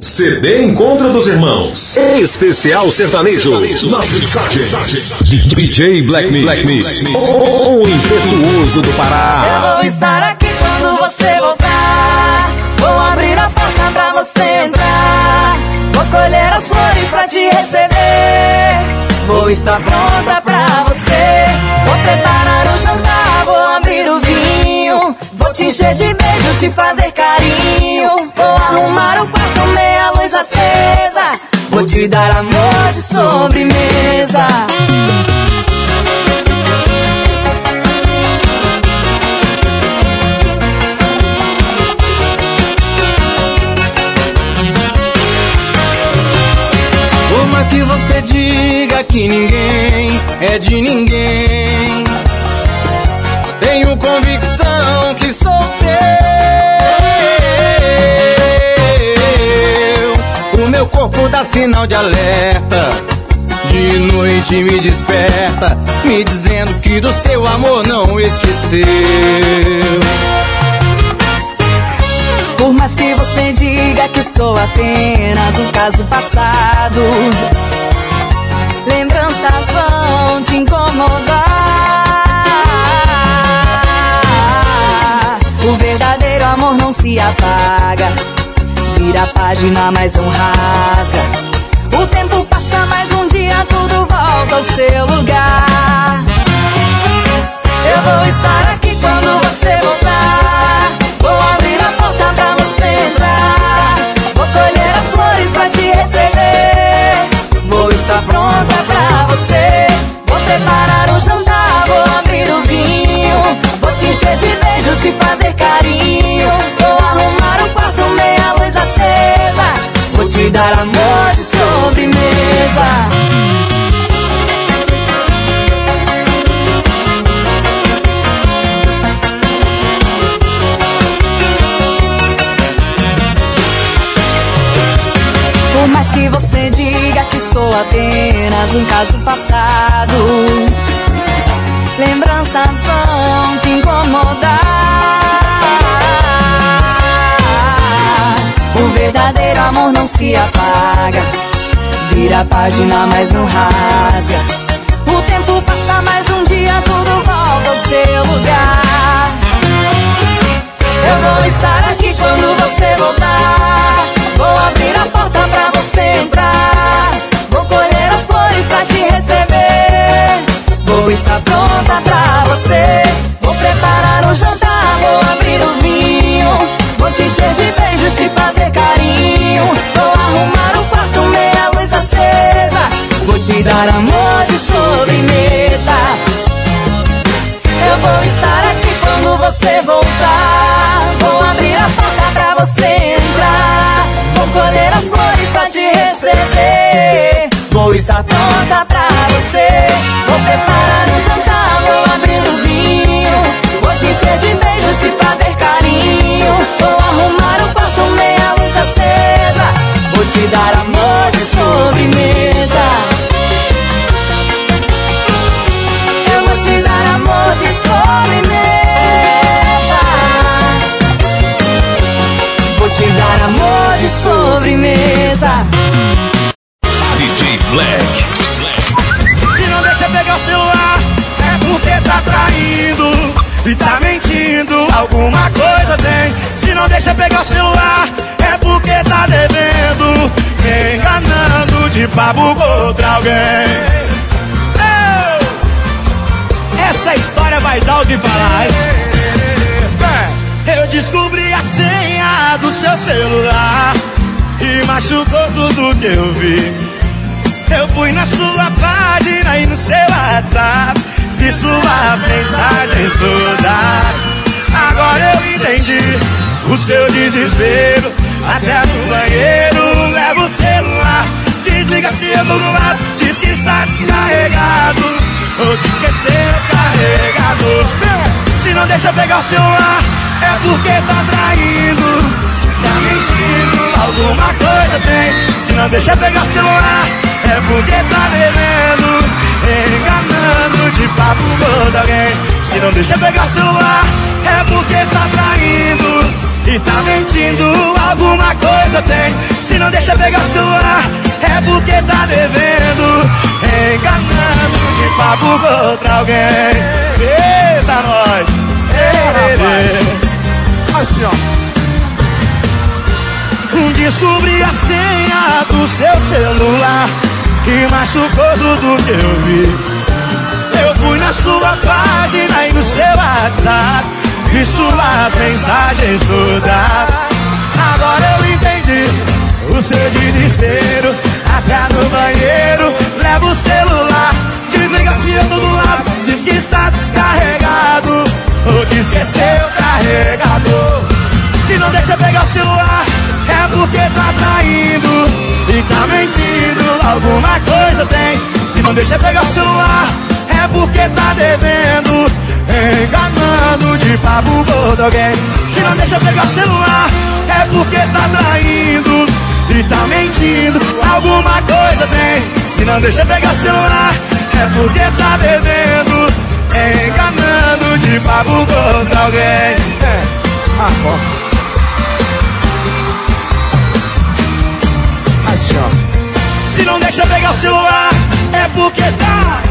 CD Encontro dos Irmãos. Especial sertanejo. Nas mixagens. DJ Black Me. Black Me. O impetuoso do Pará. Eu vou estar aqui quando você voltar. Vou abrir a porta pra você entrar. Vou colher as flores pra te receber. Vou estar pronta pra você. Vou preparar o jantar. Vou abrir o vinho. Vou te encher de beijos, te fazer carinho. Vou arrumar o quarto, acesa. Vou te dar amor de sobremesa. Por mais que você diga que ninguém é de ninguém, tenho convicção que sou teu. Meu corpo dá sinal de alerta. De noite me desperta, me dizendo que do seu amor não esqueceu. Por mais que você diga que sou apenas um caso passado, lembranças vão te incomodar. O verdadeiro amor não se apaga, vira a página, mas não rasga. O tempo passa, mais um dia tudo volta ao seu lugar. Eu vou estar aqui quando você voltar. Vou abrir a porta pra você entrar. Vou colher as flores pra te receber. Vou estar pronta pra você. Vou preparar o jantar, vou abrir o vinho. Vou te encher de beijos, te fazer carinho. Vou arrumar o quarto, te dar amor de sobremesa. Por mais que você diga que sou apenas um caso passado, lembranças vão te incomodar. Verdadeiro amor não se apaga, vira a página, mas não rasga. O tempo passa, mais um dia tudo volta ao seu lugar. Eu vou estar aqui quando você voltar. Vou abrir a porta pra você entrar. Vou colher as flores pra te receber. Vou estar pronta pra você. Vou preparar o jantar, vou abrir o vinho. Vou te encher de beijos, te fazer carinho. Vou arrumar o quarto, meia luz acesa. Vou te dar amor de sobremesa. Eu vou estar aqui quando você voltar. Vou abrir a porta pra você entrar. Vou colher as flores pra te receber. Vou estar pronta pra você. Vou preparar um jantar, vou abrir o vinho. Vou te encher de beijos, te fazer carinho. Vou arrumar o quarto, meia luz acesa. Vou te dar amor de sobremesa. Eu vou te dar amor de sobremesa. Vou te dar amor de sobremesa. Black. Se não deixa pegar o celular, é porque tá traindo e tá mentindo. Alguma coisa tem. Se não deixa pegar o celular, é porque tá devendo. Me enganando de papo com outra alguém. Essa história vai dar o que falar. É, Eu descobri a senha do seu celular e machucou tudo que eu vi. Eu fui na sua página e no seu WhatsApp Vi suas mensagens todas. Agora eu entendi o seu desespero. Até no banheiro leva o celular. Desliga tô no lado Diz que está descarregado. Ou que esqueceu o carregador Se não deixa pegar o celular. É porque tá traindo. Tá mentindo, alguma coisa tem. Se não deixa pegar o celular Se não deixa pegar celular É porque tá traindo E tá mentindo, alguma coisa tem. Se não deixa pegar celular, é porque tá devendo. Enganando de papo com outra alguém. Eita, nós! Eita, Assim, ó. Descobri a senha do seu celular E machucou tudo que eu vi Eu fui na sua página e no seu WhatsApp Vi suas mensagens todas Agora eu entendi o seu desespero. Até no banheiro leva o celular Desliga se eu do lado Diz que está descarregado. Ou que esqueceu o carregador. Se não deixa pegar o celular É porque tá traindo. E tá mentindo Alguma coisa tem. Se não deixa pegar o celular É porque tá devendo Enganando de papo com alguém Se não deixa pegar celular É porque tá traindo E tá mentindo Alguma coisa tem Se não deixa pegar celular É porque tá devendo Enganando de papo com alguém é. Ah, ó. Assim. Se não deixa pegar o celular, é porque tá.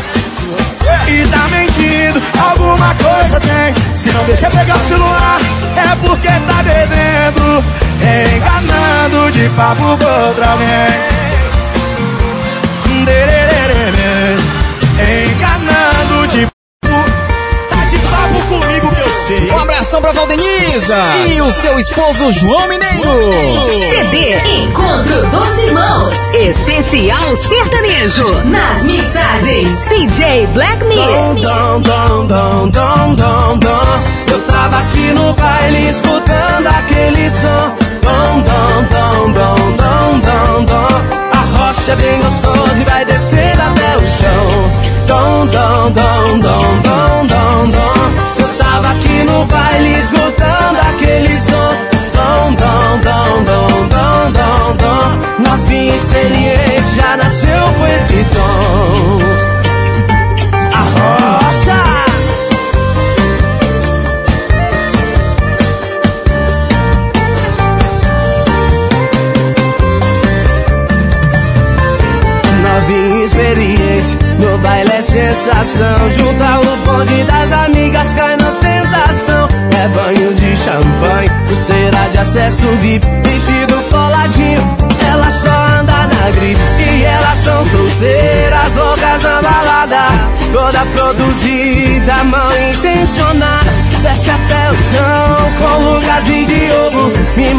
E tá mentindo, alguma coisa tem. Se não deixa pegar o celular, é porque tá bebendo. Enganando de papo com outra alguém. Enganando comigo que eu sei. Um abração pra Valdeniza e o seu esposo João Mineiro. CD Encontro dos Irmãos. Especial sertanejo. Nas mixagens. DJ Black Dom, Mir. dom, dom, dom, dom, dom, dom. Eu tava aqui no baile escutando aquele som. Dom, dom, dom, dom, dom, dom, dom. A rocha é bem gostosa e vai descer até o chão. Dom, dom, dom, dom, dom, dom. Eu tava aqui no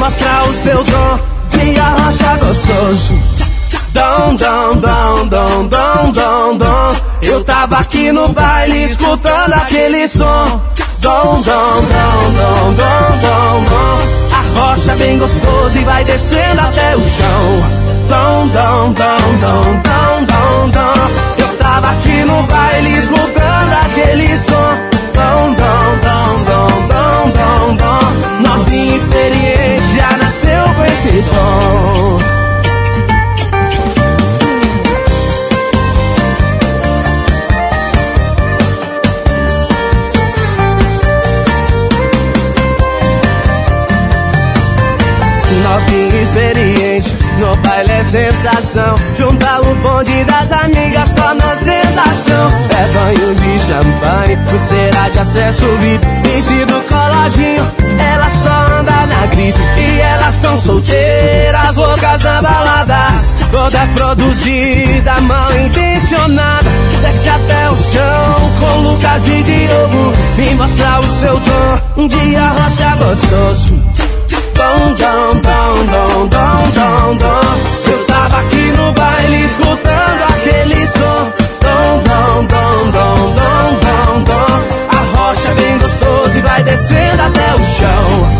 Me mostra o seu dom de arrocha gostoso. Dom, dom, dom, dom, dom, dom, dom. Eu tava aqui no baile escutando aquele som. Dom, dom, dom, dom, dom, dom, dom. A rocha bem gostoso e vai descendo até o chão. Dom, dom, dom, dom, dom, dom, dom. Eu tava aqui no baile escutando aquele som. Dom, dom, dom, dom, dom, dom, dom. Novinha experiente esse dom. novinha experiente No baile é sensação Juntar o bonde das amigas só na ostentação É banho de champanhe Pulseira de acesso VIP Vestido coladinho Ela só E elas tão solteiras Loucas na balada Toda produzida Mal intencionada Desce até o chão Com Lucas e Diogo Me mostra o seu tom De arrocha gostoso Dom, dom, dom, dom, dom, dom, dom. Eu tava aqui no baile escutando aquele som. Dom, dom, dom, dom, dom, dom, dom. A rocha bem gostoso e vai descendo até o chão.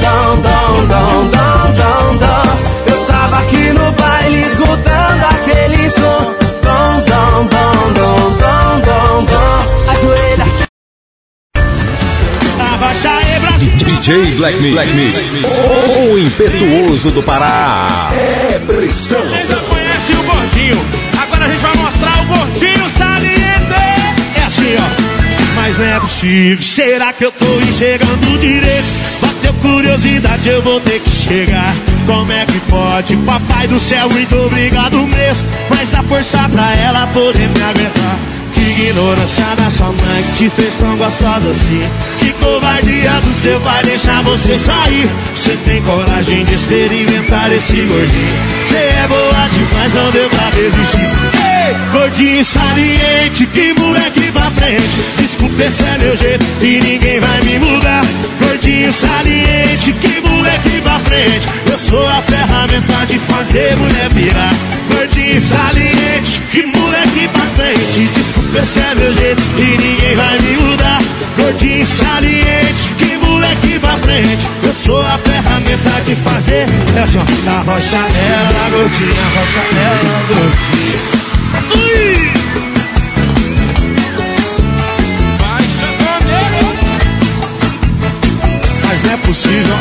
Dom, dom, dom, dom, dom, dom. Eu tava aqui no baile escutando aquele som. Dom, dom, dom, dom, dom, dom, dom. Ajoelha. Abaixa aí, Brasil. DJ Black Mix. Black Mix. O impetuoso do Pará. É pressão. Você já conhece o gordinho. Agora a gente vai mostrar o gordinho saliente. É assim, ó. Mas não é possível. Será que eu tô enxergando direito? Bateu curiosidade, eu vou ter que chegar. como é que pode? Papai do céu, muito obrigado mesmo. Mas dá força pra ela poder me aguentar. Que ignorância da sua mãe que te fez tão gostosa assim. Que covardia do seu pai deixar você sair. Você tem coragem de experimentar esse gordinho. Você é boa demais, não deu pra resistir. Ei, gordinho saliente, que moleque pra frente. Desculpa, esse é meu jeito e ninguém vai me mudar. Gordinho saliente, que moleque pra frente. Eu sou a ferramenta de fazer mulher virar. Gordinho saliente, que moleque pra frente. Desculpa, esse é meu jeito e ninguém vai me mudar. Gordinho saliente, que moleque pra frente. Eu sou a ferramenta de fazer. É assim, ó. Na rocha ela, gordinha, rocha ela, gordinha. Mas não é possível,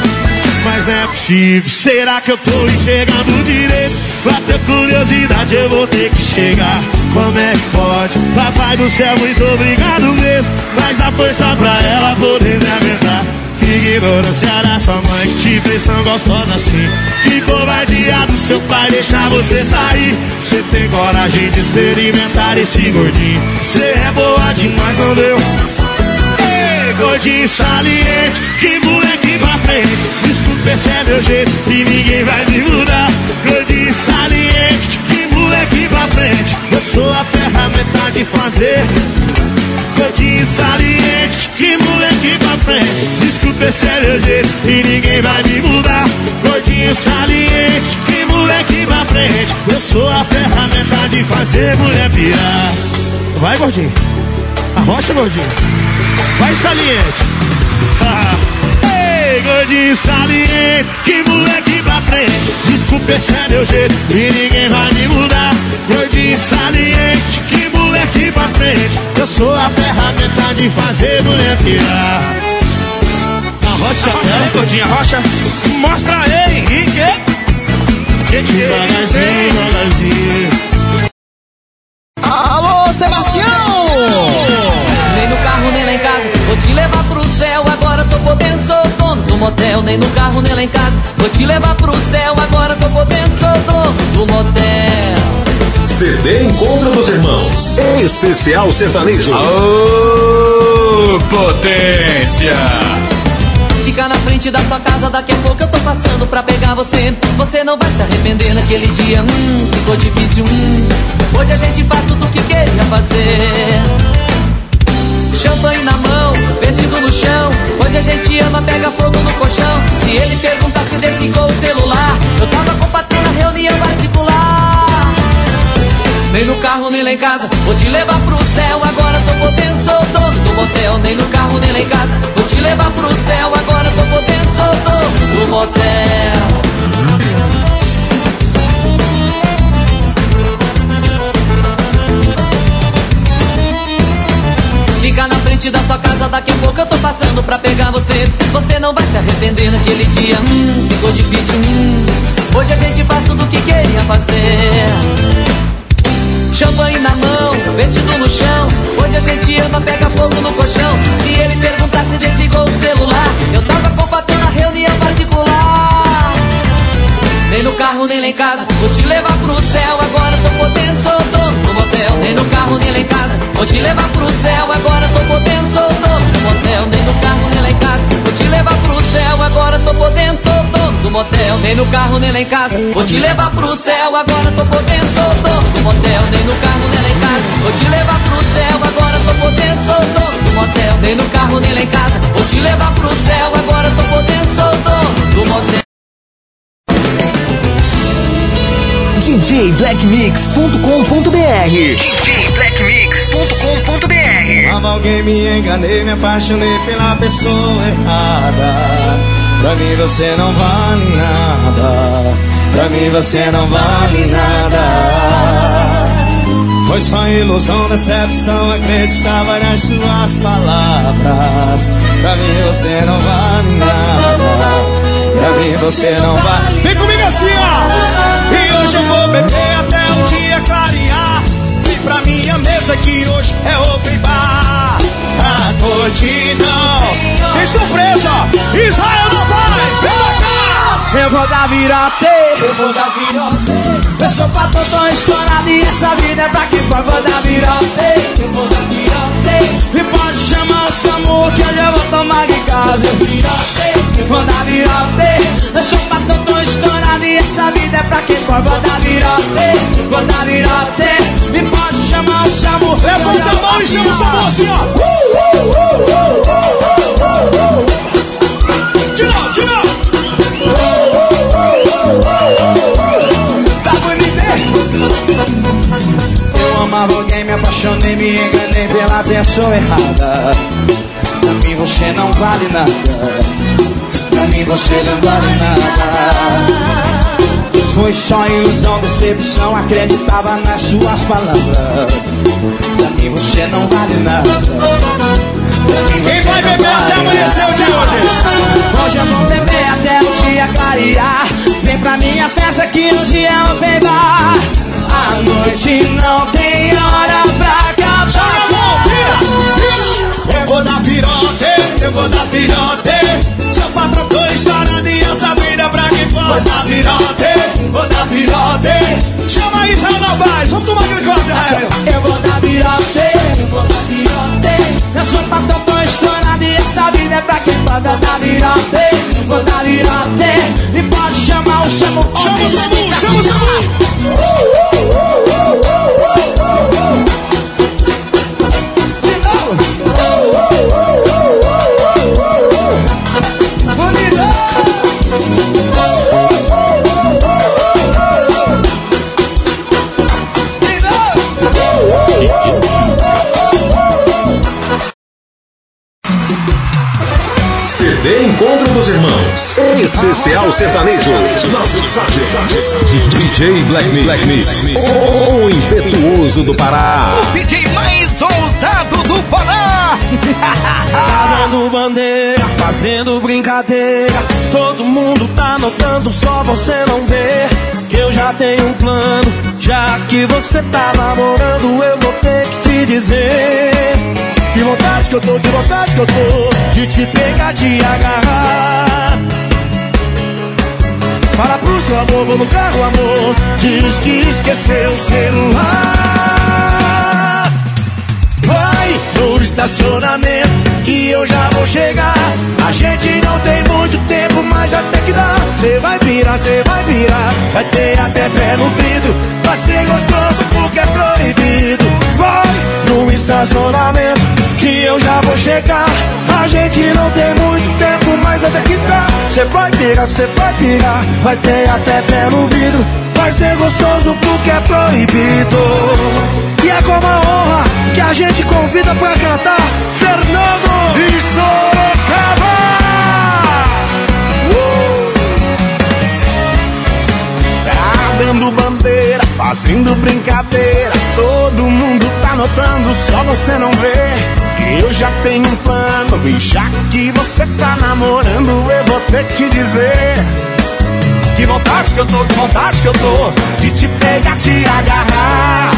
mas não é possível. Será que eu tô enxergando direito? Pra ter curiosidade eu vou ter que chegar. Como é que pode? Papai do céu, muito obrigado mesmo. Mas dá força pra ela poder me aguentar. Que ignorância da sua mãe que te fez tão gostosa assim. Que covardia do seu pai deixar você sair. Você tem coragem de experimentar esse gordinho. Você é boa demais, não deu? Gordinho saliente, que moleque pra frente. Desculpa, esse é meu jeito e ninguém vai me mudar. Gordinho saliente, que moleque pra frente. Eu sou a ferramenta de fazer. Gordinho saliente, que moleque pra frente. Desculpa, esse é meu jeito e ninguém vai me mudar. Gordinho saliente, que moleque pra frente. Eu sou a ferramenta de fazer mulher pirar. Vai, gordinho. Arrocha, gordinho. Vai, saliente. Ei, gordinho saliente, que moleque pra frente. Desculpa, esse é meu jeito e ninguém vai me mudar. Gordinho saliente, que moleque pra frente. Eu sou a ferramenta de fazer mulher pirar. Arrocha, Aí, gordinha, rocha. Mostra aí, Henrique. devagarzinho, devagarzinho. Alô, Sebastião! Podendo, sou dono do motel. Nem no carro, nem lá em casa, vou te levar pro céu. Agora tô podendo, sou dono do motel. CD Encontro dos Irmãos. Especial sertanejo. Ô, potência! Fica na frente da sua casa, daqui a pouco eu tô passando pra pegar você. Você não vai se arrepender naquele dia, hum, ficou difícil, hum. Hoje a gente faz tudo o que queria fazer. Champanhe na mão, vestido no chão. Hoje a gente ama, pega fogo no colchão. Se ele perguntar se desligou o celular, eu tava com o patrão na reunião particular. Nem no carro, nem lá em casa, vou te levar pro céu. Agora tô podendo, sou dono do motel. Nem no carro, nem lá em casa, vou te levar pro céu. Agora tô podendo, sou dono do motel. Frente da sua casa, daqui a pouco eu tô passando pra pegar você. Você não vai se arrepender naquele dia, hum, ficou difícil, hum. Hoje a gente faz tudo o que queria fazer. Champanhe na mão, vestido no chão. Hoje a gente ama, pega fogo no colchão. Se ele perguntar se desligou o celular, eu tava com o patrão na reunião particular. Nem no carro, nem lá em casa, vou te levar pro céu. Agora tô podendo, sou dono do motel. Nem no carro, nem lá em casa, vou te levar pro céu. Agora tô podendo, sou dono do motel. Nem no carro, nem lá em casa, vou te levar pro céu. Agora tô podendo, sou dono do motel. Nem no carro, nem lá em casa, vou te levar pro céu. Agora tô podendo, sou dono do motel. Nem no carro, nem lá em casa, vou te levar pro céu. Agora tô podendo, sou dono do motel. Nem no carro, nem lá em casa, vou te levar pro céu. Agora tô podendo, sou dono do motel. DJBlackMix.com.br DJBlackMix.com.br Amava alguém, me enganei, me apaixonei pela pessoa errada. Pra mim você não vale nada. Pra mim você não vale nada. Foi só ilusão, decepção, acreditava nas suas palavras. Pra mim você não vale nada. Pra mim você não vale. Vem comigo assim, ó. E hoje eu vou beber até o dia clarear. E pra minha mesa que hoje. Não tem surpresa. Israel Novaes, vem pra cá. Eu vou dar virote, eu vou dar virote. Eu sou patrão, tô estourado e essa vida é pra quem pode. Vou dar virote, eu vou dar virote. Me pode chamar o Samu que hoje eu vou tomar em casa. Eu virote, vou dar virote. Eu sou patrão, tô estourado e essa vida é pra quem pode. Vou dar virote, vou dar virote. Me pode chamar o Samu. Levanta a mão e chama o Samu assim, ó. Tira, tira. Eu amava alguém, me apaixonei, me enganei pela pessoa errada. Pra mim você não vale nada. Pra mim você não vale nada. Foi só ilusão, decepção, acreditava nas suas palavras. Pra mim você não vale nada. Quem vai beber até amanhecer o dia hoje? Hoje eu vou beber até o dia clarear. Vem pra minha festa que hoje é open bar. A noite não tem hora pra acabar. Mão, vira, vira. Eu vou dar pirote, eu vou dar pirote. Seu patrão tô estourando e essa vida pra quem pode dar pirote, vou dar pirote. Chama aí, Israel Novaes, vamos tomar glicose, Israel. Eu vou dar virote, eu vou dar virote. Eu sou patrão, essa vida é pra quem pode dar virote. Vou dar virote. E pode chamar o Samu. Chama o Samu, chama o Samu. CD Encontro dos Irmãos. Especial sertanejo. Nas. DJ Black Me. Black Me. O impetuoso do Pará. DJ mais ousado do Pará. Tá dando bandeira, fazendo brincadeira. Todo mundo tá notando, só você não vê. Que eu já tenho um plano. Já que você tá namorando, eu vou ter que te dizer. Que vontade que eu tô, que vontade que eu tô De te pegar, de agarrar. Fala pro seu amor, vou no carro, amor. Diz que esqueceu o celular. Vai no estacionamento que eu já vou chegar. A gente não tem muito tempo, mas até que dá. Cê vai virar, cê vai virar. Vai ter até pé no vidro Vai ser gostoso porque é proibido Vai no estacionamento que eu já vou chegar. A gente não tem muito tempo, mas até que dá Cê vai pirar, cê vai pirar Vai ter até pé no vidro. Vai ser gostoso porque é proibido. E é com uma honra que a gente convida pra cantar. Fernando e Sorocaba! Tá dando bandeira, fazendo brincadeira Todo mundo tá notando, só você não vê. Que eu já tenho um plano E já que você tá namorando Eu vou ter que te dizer. Que vontade que eu tô, que vontade que eu tô De te pegar, te agarrar.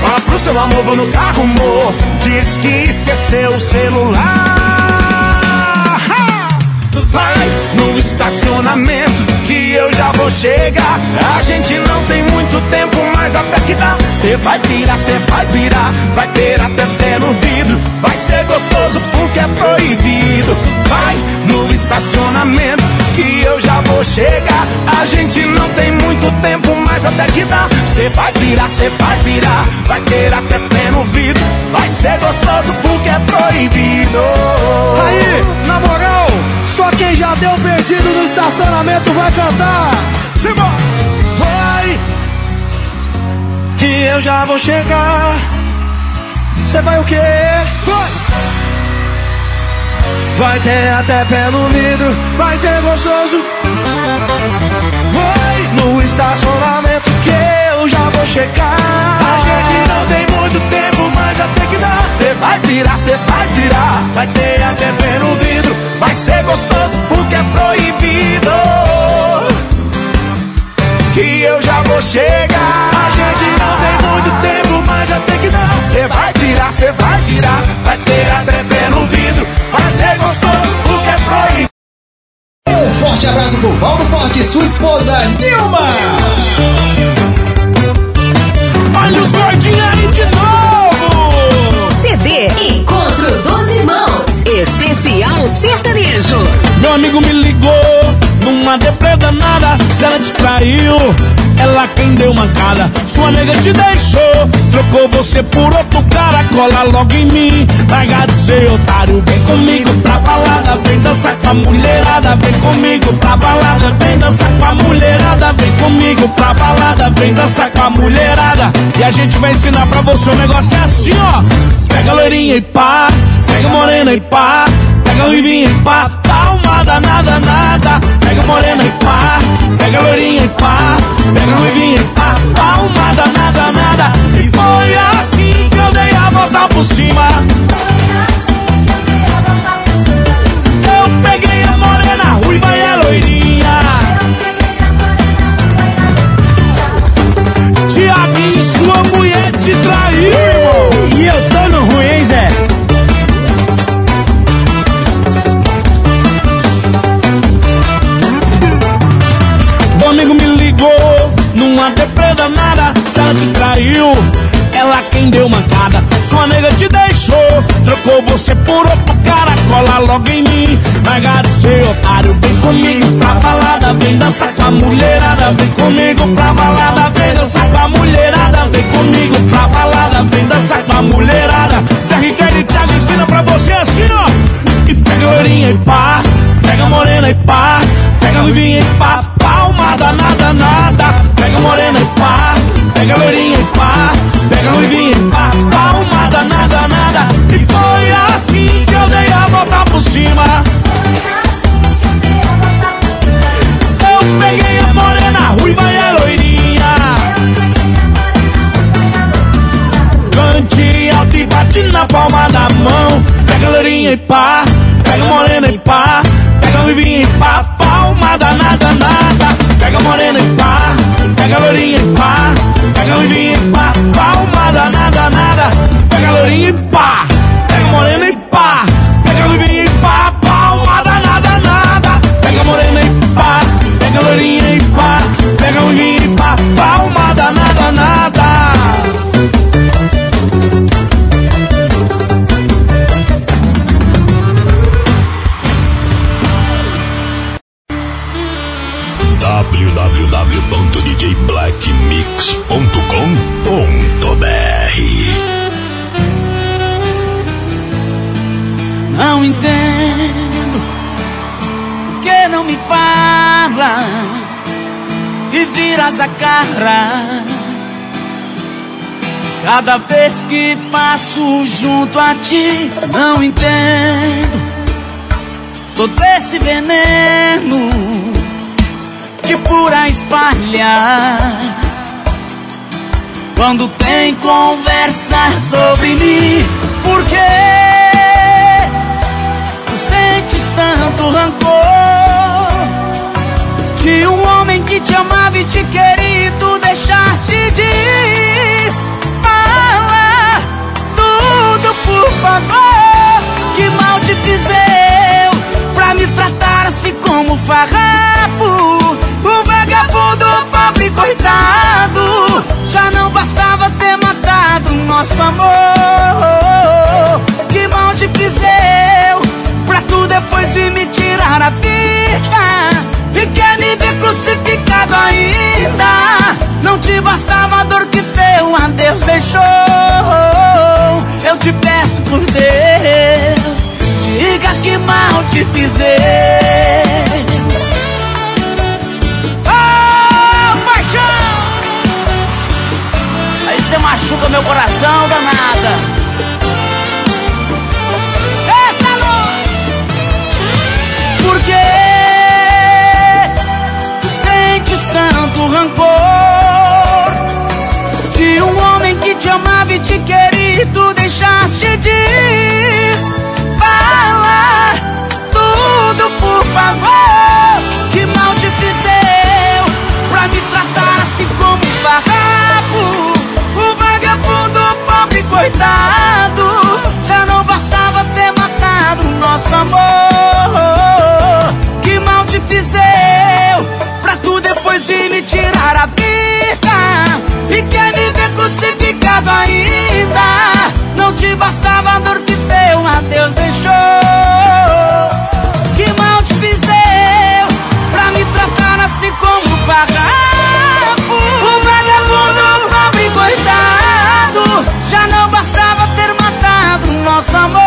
Fala pro seu amor, vou no carro, amor. Diz que esqueceu o celular! Vai no estacionamento que eu já vou chegar. A gente não tem muito tempo, mas até que dá. Cê vai pirar, cê vai pirar. Vai ter até pé no vidro. Vai ser gostoso porque é proibido. Vai no estacionamento que eu já vou chegar. A gente não tem muito tempo, mas até que dá. Cê vai pirar, cê vai pirar. Vai ter até pé no vidro. Vai ser gostoso porque é proibido. Aí, na moral, só quem já deu perdido no estacionamento vai cantar. Simba! Vai, que eu já vou chegar. Você vai o quê? Vai! Vai ter até pé no vidro, vai ser gostoso. Vai no estacionamento que eu já vou chegar. A gente não tem muito tempo, mas até que dá. Cê vai virar, cê vai virar. Vai ter até pé no vidro, Vai ser gostoso porque é proibido. Que eu já vou chegar. a gente não tem muito tempo, mas até que dá. Cê vai virar, cê vai virar. Vai ter até pé no vidro. Vai ser gostoso porque é proibido. forte abraço pro Valdo Forte e sua esposa, Nilma. Olha os gordinhos aí de novo! CD Encontro dos Irmãos. Especial Sertanejo. Meu amigo me ligou numa deprê danada. Se ela te traiu, ela quem deu mancada. Sua nega te deixou, trocou você por outro cara. Cola logo em mim, larga de ser otário. Vem comigo pra balada, vem dançar com a mulherada. Vem comigo pra balada, vem dançar com a mulherada. Vem comigo pra balada, vem dançar com a mulherada. E a gente vai ensinar pra você o negócio é assim, ó. Pega a loirinha e pá, pega morena e pá. Pega ruivinha e pá, palma danada, nada. Pega morena e pá, pega loirinha e pá. Pega ruivinha e pá, palma danada, nada. E foi assim que eu dei a volta por cima. Ela te traiu, ela quem deu mancada. Sua nega te deixou, trocou você por outro cara. Cola logo em mim, de ser otário. Vem comigo pra balada, vem dançar com a mulherada. Vem comigo pra balada, vem dançar com a mulherada. Vem comigo pra balada, vem dançar com a mulherada. Zé Ricardo e Thiago ensina pra você assim, ó. E pega a loirinha e pá, pega a morena e pá, pega a ruivinha e pá, palma danada, nada. Pega a morena e pá, pega a loirinha e pá, pega a ruivinha e pá, palma danada, nada. E foi assim que eu dei a volta por cima. Eu peguei a morena, a ruiva e a loirinha. Cante alto e bate na palma da mão. Pega a loirinha e pá, pega a morena e pá, pega a ruivinha e pá, palma danada, nada. Pega a morena e pá, pega a loirinha e pá, pega a ruivinha e pá, palma danada, nada. Pega a loirinha e pá, pega morena e pá, www.djblackmix.com.br Não entendo por que não me fala e viras a cara. Cada vez que passo junto a ti, não entendo todo esse veneno que por aí espalha. Quando tem conversa sobre mim, por que tu sentes tanto rancor? Que um homem que te amava e te queria, tu deixaste diz. Fala tudo, por favor. Que mal te fiz eu pra me tratar assim como farrapo? O vagabundo, pobre coitado. Já não bastava ter matado nosso amor. Que mal te fiz eu pra tu depois vir me tirar a vida? E quer me ver crucificado ainda? Não te bastava a dor que teu adeus deixou. Eu te peço por Deus, te fiz eu. Oh, paixão! Aí você machuca meu coração, danada. Eita! Por que sentes tanto rancor? Que um homem que te amava e te queria, que mal te fiz eu pra me tratar assim como um farrapo? O vagabundo, pobre coitado, já não bastava ter matado nosso amor. Que mal te fiz eu pra tu depois vir me tirar a vida e quer me ver crucificado ainda? Não te bastava a dor que teu adeus deixou. nasce como um farrapo. Um vagabundo, pobre coitado. Já não bastava ter matado nosso amor.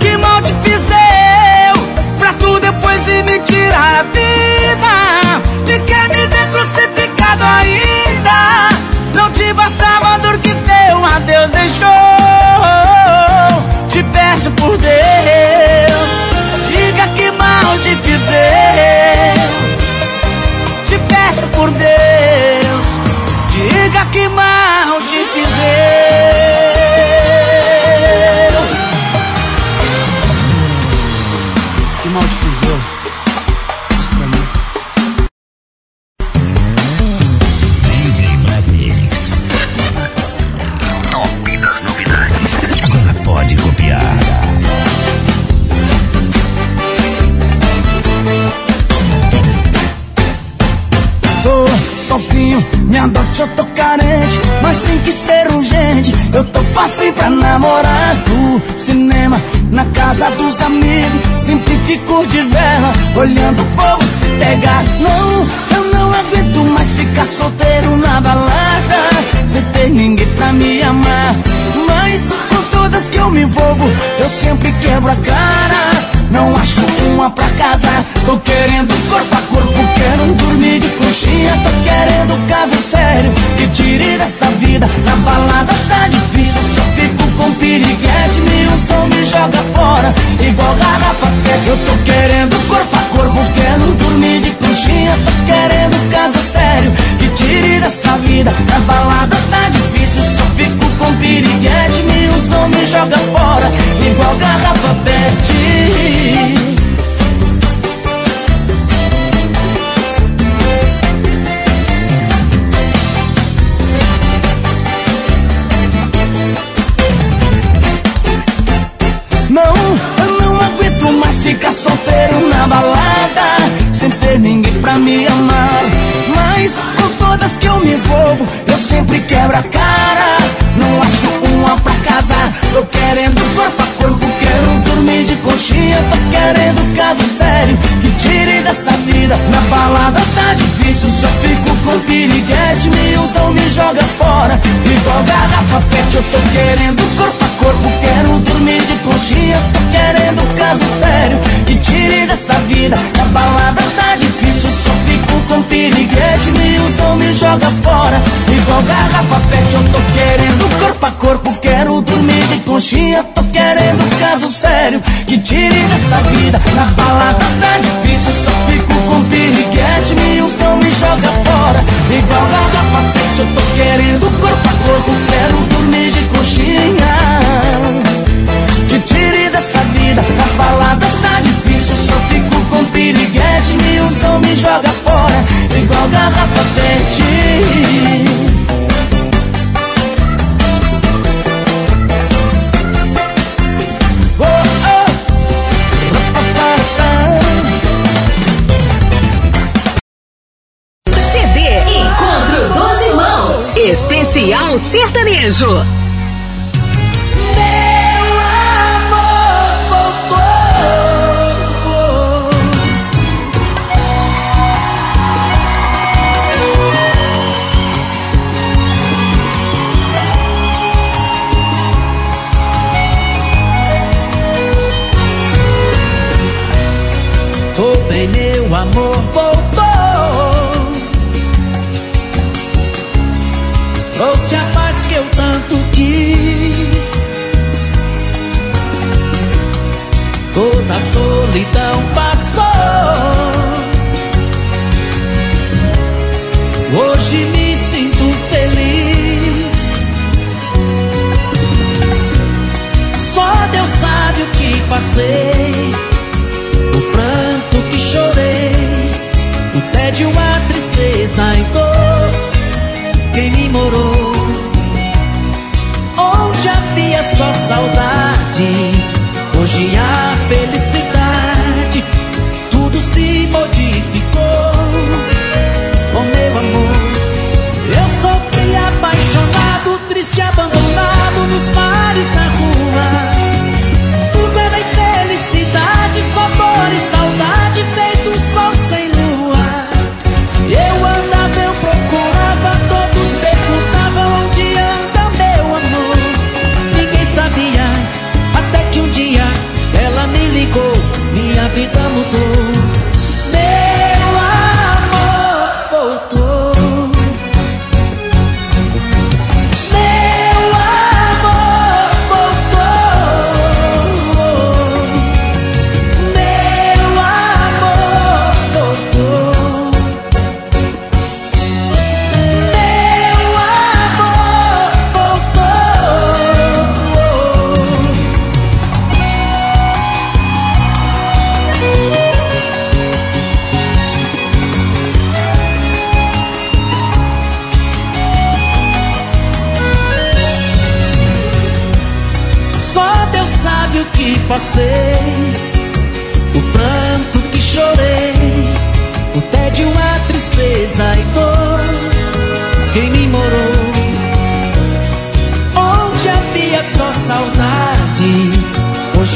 Que mal te fiz eu pra tu depois ir me tirar a vida. E quer me ver crucificado ainda. Não te bastava a dor que teu adeus. Fico de vela, olhando o povo se pegar. Não, eu não aguento mais ficar solteiro na balada, sem ter ninguém pra me amar. Mas com todas que eu me envolvo, eu sempre quebro a cara. Não acho uma pra casar Tô querendo corpo a corpo Quero dormir de conchinha Tô querendo caso sério Que tire dessa vida Na balada tá difícil Só fico com piriguete Som me joga fora Igual garrafa pet Eu tô querendo corpo a corpo Quero dormir de conchinha. Tô querendo caso sério Que tire dessa vida. Na balada tá difícil Só fico com piriguete. Nenhum som me joga fora Igual garrafa pet pra me amar. Mas com todas que eu me envolvo Eu sempre quebro a cara. Não acho uma pra casar. Tô querendo corpo a corpo Quero dormir de conchinha. Tô querendo caso sério dessa vida. Na balada tá difícil Só fico com piriguete Me usa ou me joga fora. Igual garrafa pet Eu tô querendo corpo a corpo. Quero dormir de conchinha Tô querendo caso sério. Que tire dessa vida. Na balada tá difícil Só fico com piriguete Me usa ou me joga fora. Igual garrafa pet Eu tô querendo corpo a corpo. Quero dormir de conchinha Tô querendo caso sério. Que tire dessa vida. Na balada tá difícil Só fico com piriguete usa ou me joga fora. Igual garrafa pet Eu tô querendo corpo a corpo Quero dormir de conchinha Que tire dessa vida Na balada tá difícil. Só fico com piriguete usa ou me joga fora. Igual garrafa pet Sertanejo.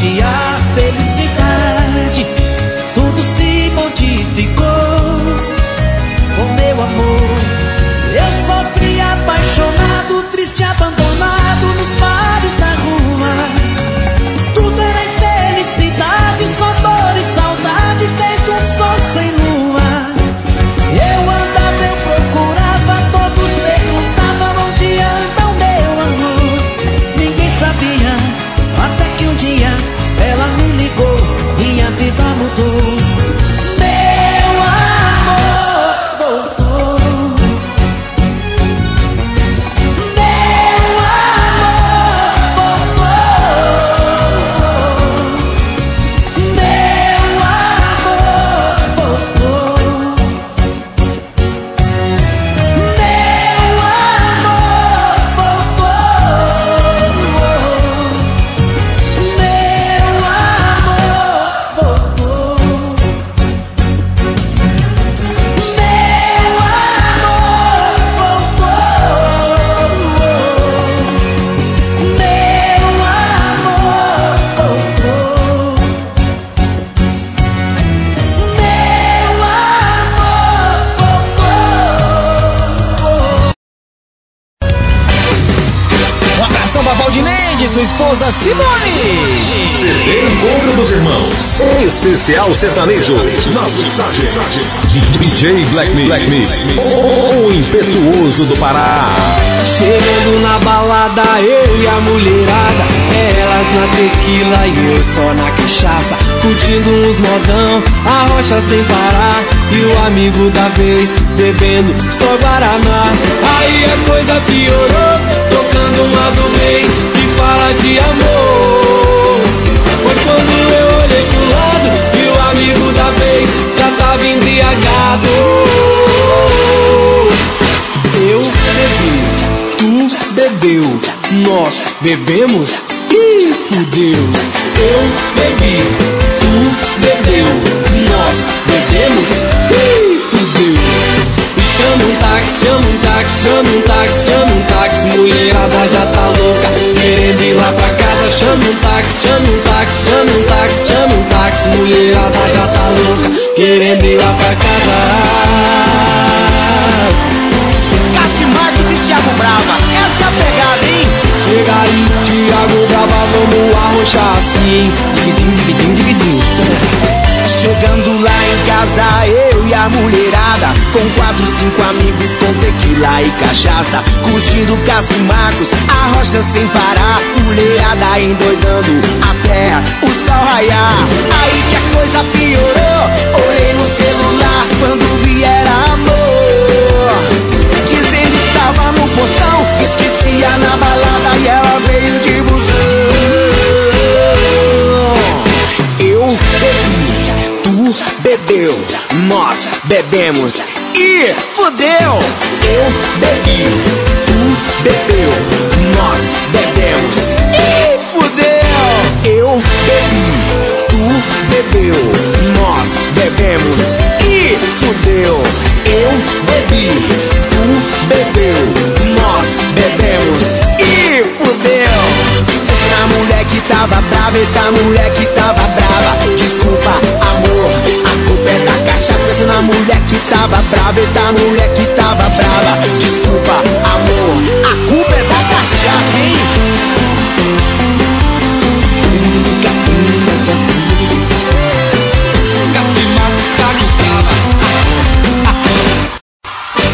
te amar. Especial sertanejo. Nas mixagens. DJ Black Mix. Black Mix. O impetuoso do Pará. Chegando na balada, eu e a mulherada Elas na tequila e eu só na cachaça Curtindo uns modão, a rocha sem parar E o amigo da vez, bebendo só Guaraná Aí a coisa piorou, tocando um lado bem Que fala de amor embriagado eu bebi, tu bebeu, nós bebemos e fudeu. Eu bebi, táxi, chama um táxi, chama um táxi, chama um táxi. Mulherada já tá louca, querendo ir lá pra casa. Chama um táxi, chama um táxi, chama um táxi, chama um táxi. Mulherada já tá louca, querendo ir lá pra casa. Cássio Marcos e Thiago Brava, essa pegada, hein? Chega aí, Thiago Brava, vamos arrochar assim. Dividim, dividim, dividim. Chegando lá em casa, eu e a mulherada Com quatro, cinco amigos com tequila e cachaça Curtindo Cássio Marcos, a rocha sem parar Mulherada endoidando até o sol raiar. Aí que a coisa piorou Olhei no celular quando vi era amor. Dizendo estava no portão Esquecia na balada bebeu, nós bebemos e fudeu. Eu bebi, tu bebeu, nós bebemos e fudeu. Eu bebi, tu bebeu, nós bebemos e fudeu. Eu bebi, tu bebeu, nós bebemos e fudeu. Na mulher que tava brava, eita mulher que tava brava. Desculpa, amor, cachaça. Pensa na mulher que tava brava, eita mulher que tava brava. Desculpa, amor, a culpa é da cachaça, hein?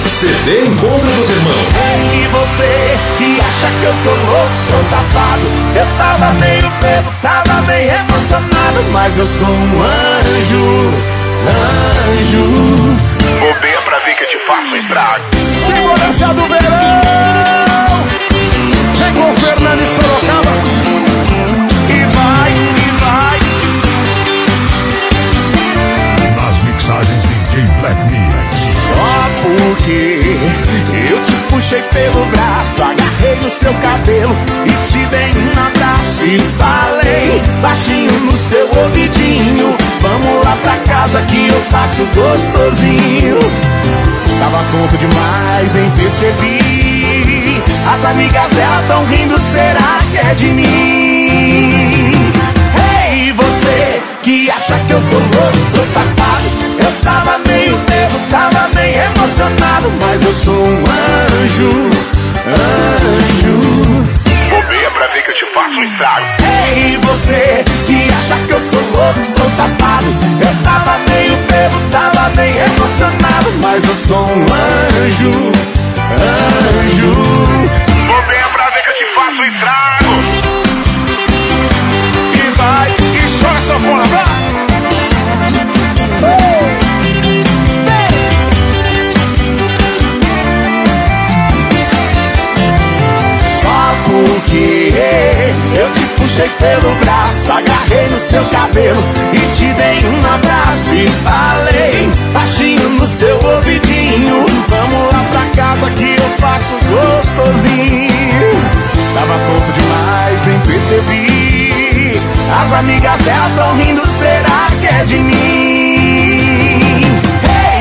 CD Encontro dos Irmãos. E você que acha que eu sou louco, sou safado Eu tava meio bebo, tava bem emocionado Mas eu sou um anjo, anjo Bobeia pra ver que eu te faço um estrago. Segurança do verão Vem com o Fernando e Sorocaba E vai, e vai Nas mixagens DJ Black Mix. Só porque eu te puxei pelo braço, agarrei no seu cabelo e te dei um abraço. e falei baixinho no seu ouvidinho. Faço gostosinho. Tava tonto demais, nem percebi. As amigas dela tão rindo, será que é de mim? Ei, você que acha que eu sou louco, sou safado. Eu tava meio bebo, tava meio emocionado, mas eu sou um anjo, anjo. Bobeia pra ver que eu te faço um estrago. Ei, você que acha que eu sou louco, sou safado. Eu tava meio bebo, tava meio emocionado, mas eu sou um anjo, anjo. Puxei pelo braço, agarrei no seu cabelo e te dei um abraço e falei baixinho no seu ouvidinho. Vamos lá pra casa que eu faço gostosinho. Tava tonto demais, nem percebi. As amigas dela tão rindo, será que é de mim?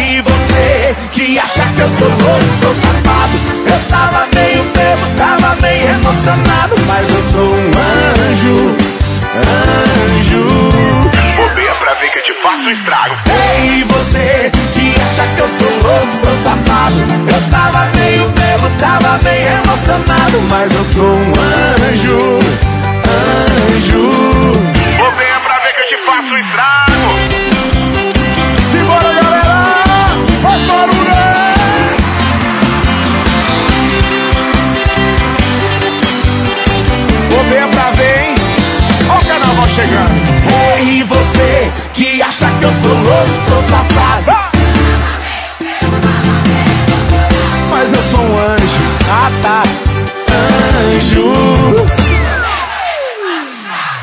Ei, você que acha que eu sou louco, sou safado. Eu tava meio bebo, tava meio emocionado, mas eu sou um anjo, anjo. Bobeia pra ver que eu te faço estrago. Ei, você que acha que eu sou louco, sou safado. Eu tava meio bebo, tava meio emocionado, mas eu sou um anjo, anjo. Chegando. Ei, você que acha que eu sou louco, sou safado. Mas eu sou um anjo. Ah, tá. Anjo.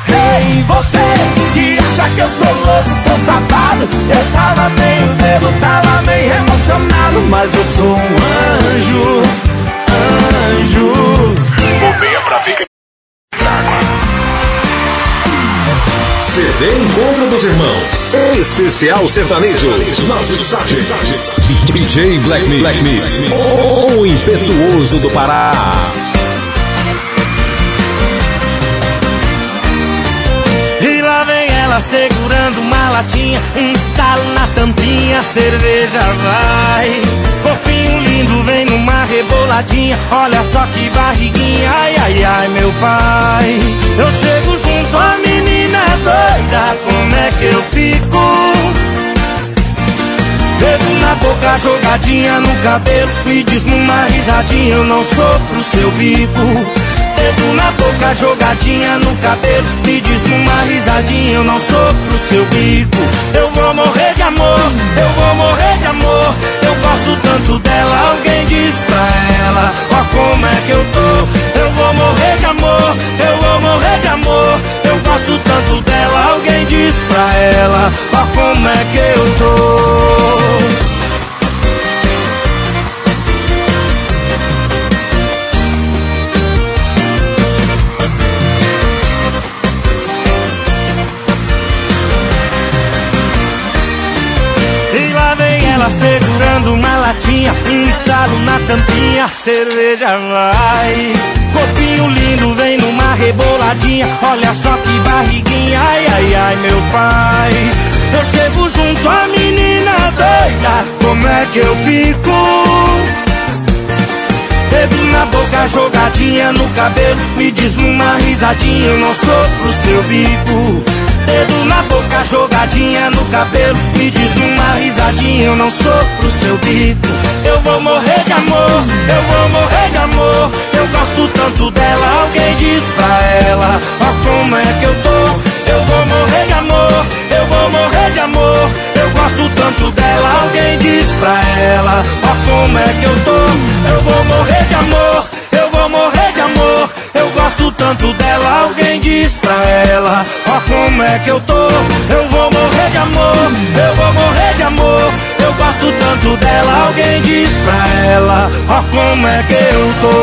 Ei, você que acha que eu sou louco, sou safado. Eu tava meio bebo, tava meio emocionado. Mas eu sou um anjo. Anjo. CD Encontro dos Irmãos. Especial sertanejo. Nas mensagens. DJ Black Mix. Black Mix. O impetuoso do Pará. E lá vem ela segurando uma latinha, um estalo na tampinha, a cerveja vai. Corpinho lindo vem numa reboladinha, olha só que barriguinha, ai ai ai meu pai. Eu chego junto à menina doida, como é que eu fico? Dedo na boca, jogadinha no cabelo Me diz numa risadinha, eu não sou pro seu bico Dedo na boca, jogadinha no cabelo. Me diz numa risadinha, eu não sou pro seu bico. Eu vou morrer de amor, eu vou morrer de amor. Eu gosto tanto dela, alguém diz pra ela. Ó como é que eu tô? Eu vou morrer de amor, eu vou morrer de amor. Eu gosto tanto dela, alguém diz pra ela. Ó como é que eu tô segurando uma latinha, um estalo na tampinha, a cerveja vai. Corpinho lindo vem numa reboladinha, olha só que barriguinha, ai ai ai meu pai. Eu chego junto à menina doida, como é que eu fico? Dedo na boca, jogadinha no cabelo Me diz numa risadinha, eu não sou pro seu bico Dedo na boca, jogadinha no cabelo Me diz numa risadinha, eu não sou pro seu bico Eu vou morrer de amor, eu vou morrer de amor Eu gosto tanto dela, alguém diz pra ela Ó como é que eu tô eu vou morrer de amor, eu vou morrer de amor. Eu gosto tanto dela, alguém diz pra ela. Ó, como é que eu tô? Eu vou morrer de amor, amor. Eu gosto tanto dela, alguém diz pra ela. Ó, como é que eu tô? Eu vou morrer de amor, eu vou morrer de amor. Eu gosto tanto dela, alguém diz pra ela. Ó, como é que eu tô?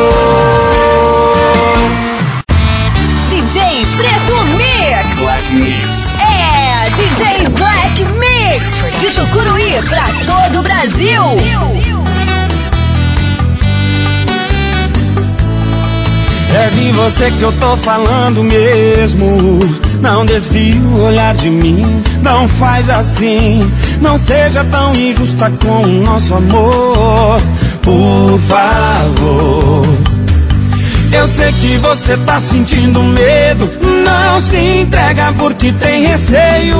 DJ Preto Mix. Black Mix. É, DJ Black Mix. De Tucuruí pra todo o Brasil. É de você que eu tô falando mesmo. Não desvie o olhar de mim, não faz assim. Não seja tão injusta com o nosso amor, por favor. Eu sei que você tá sentindo medo, não se entrega porque tem receio.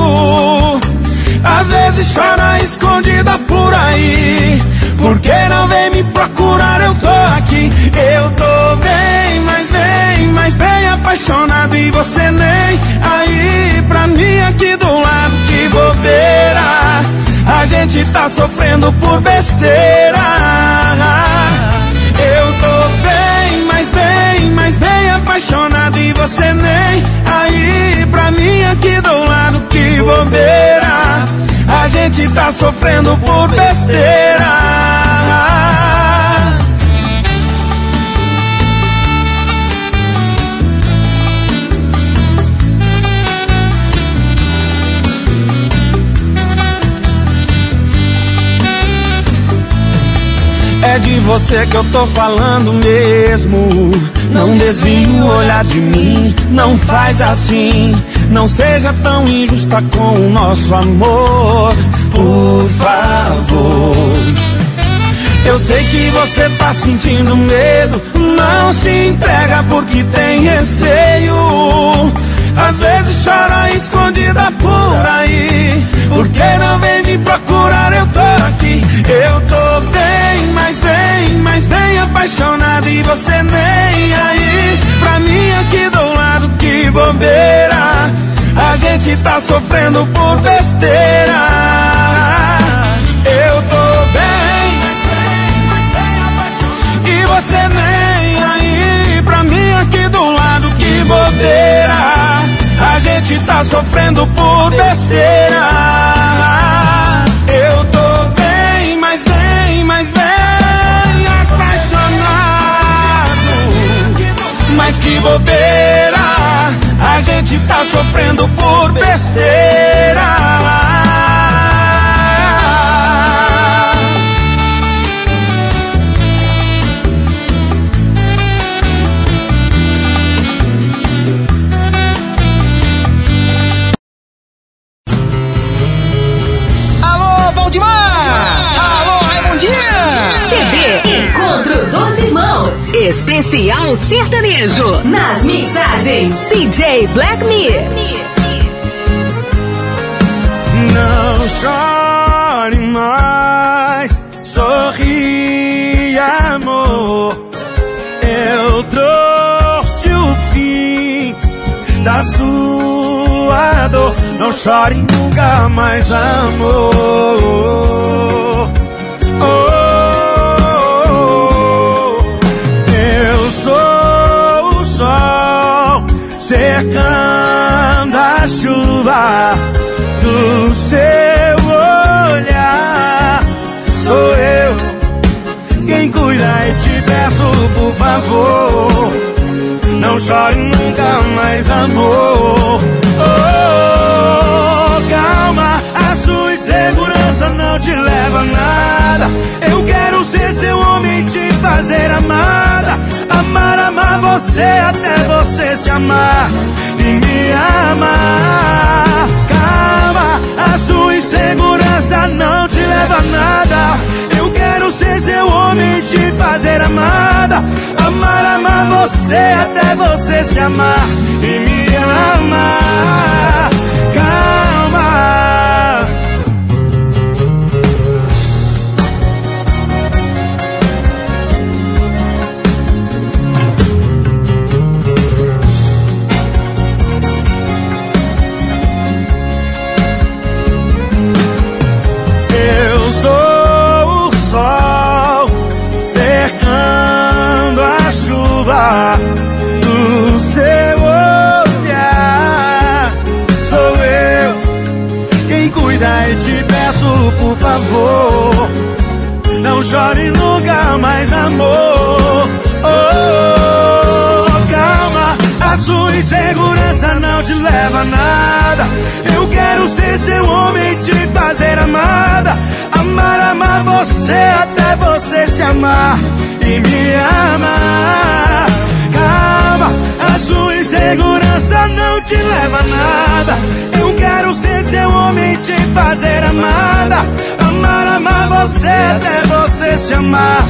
Às vezes chora escondida por aí. Por que não vem me procurar? Eu tô aqui, eu tô bem, mas bem, mas bem apaixonado e você nem aí pra mim aqui do lado. Que bobeira, a gente tá sofrendo por besteira. Eu tô apaixonado e você nem aí pra mim aqui do lado. Que bobeira, a gente tá sofrendo por besteira. É de você que eu tô falando mesmo. Não desvie o olhar de mim, não faz assim. Não seja tão injusta com o nosso amor, por favor. Eu sei que você tá sentindo medo, não se entrega porque tem receio. Às vezes chora escondida por aí. Por que não vem me procurar? Eu tô aqui, eu tô bem, mas bem, mas bem apaixonado e você nem aí. Pra mim aqui do lado, que bobeira. A gente tá sofrendo por besteira. Eu tô bem, e você nem aí. Pra mim aqui do lado, que bobeira. A gente tá sofrendo por besteira. Eu tô bem, mas bem, mas bem apaixonado. Mas que bobeira, a gente tá sofrendo por besteira. Sertanejo. Nas mixagens. DJ Black Mix. Não chore mais, sorri, amor. Eu trouxe o fim da sua dor. Não chore nunca mais, amor. Cercando a chuva do seu olhar. Sou eu quem cuida e te peço, por favor. Não chore nunca mais, amor. Oh, calma, não te leva a nada. Eu quero ser seu homem, te fazer amada. Amar, amar você até você se amar e me amar. Calma, a sua insegurança não te leva a nada. Eu quero ser seu homem, te fazer amada. Amar, amar você até você se amar e me amar. Calma. E te peço, por favor, não chore nunca mais, amor. Oh, calma, a sua insegurança não te leva a nada. Eu quero ser seu homem, te fazer amada. Amar, amar você até você se amar e me amar. A sua insegurança não te leva a nada. Eu quero ser seu homem, te fazer amada. Amar, amar você até você se amar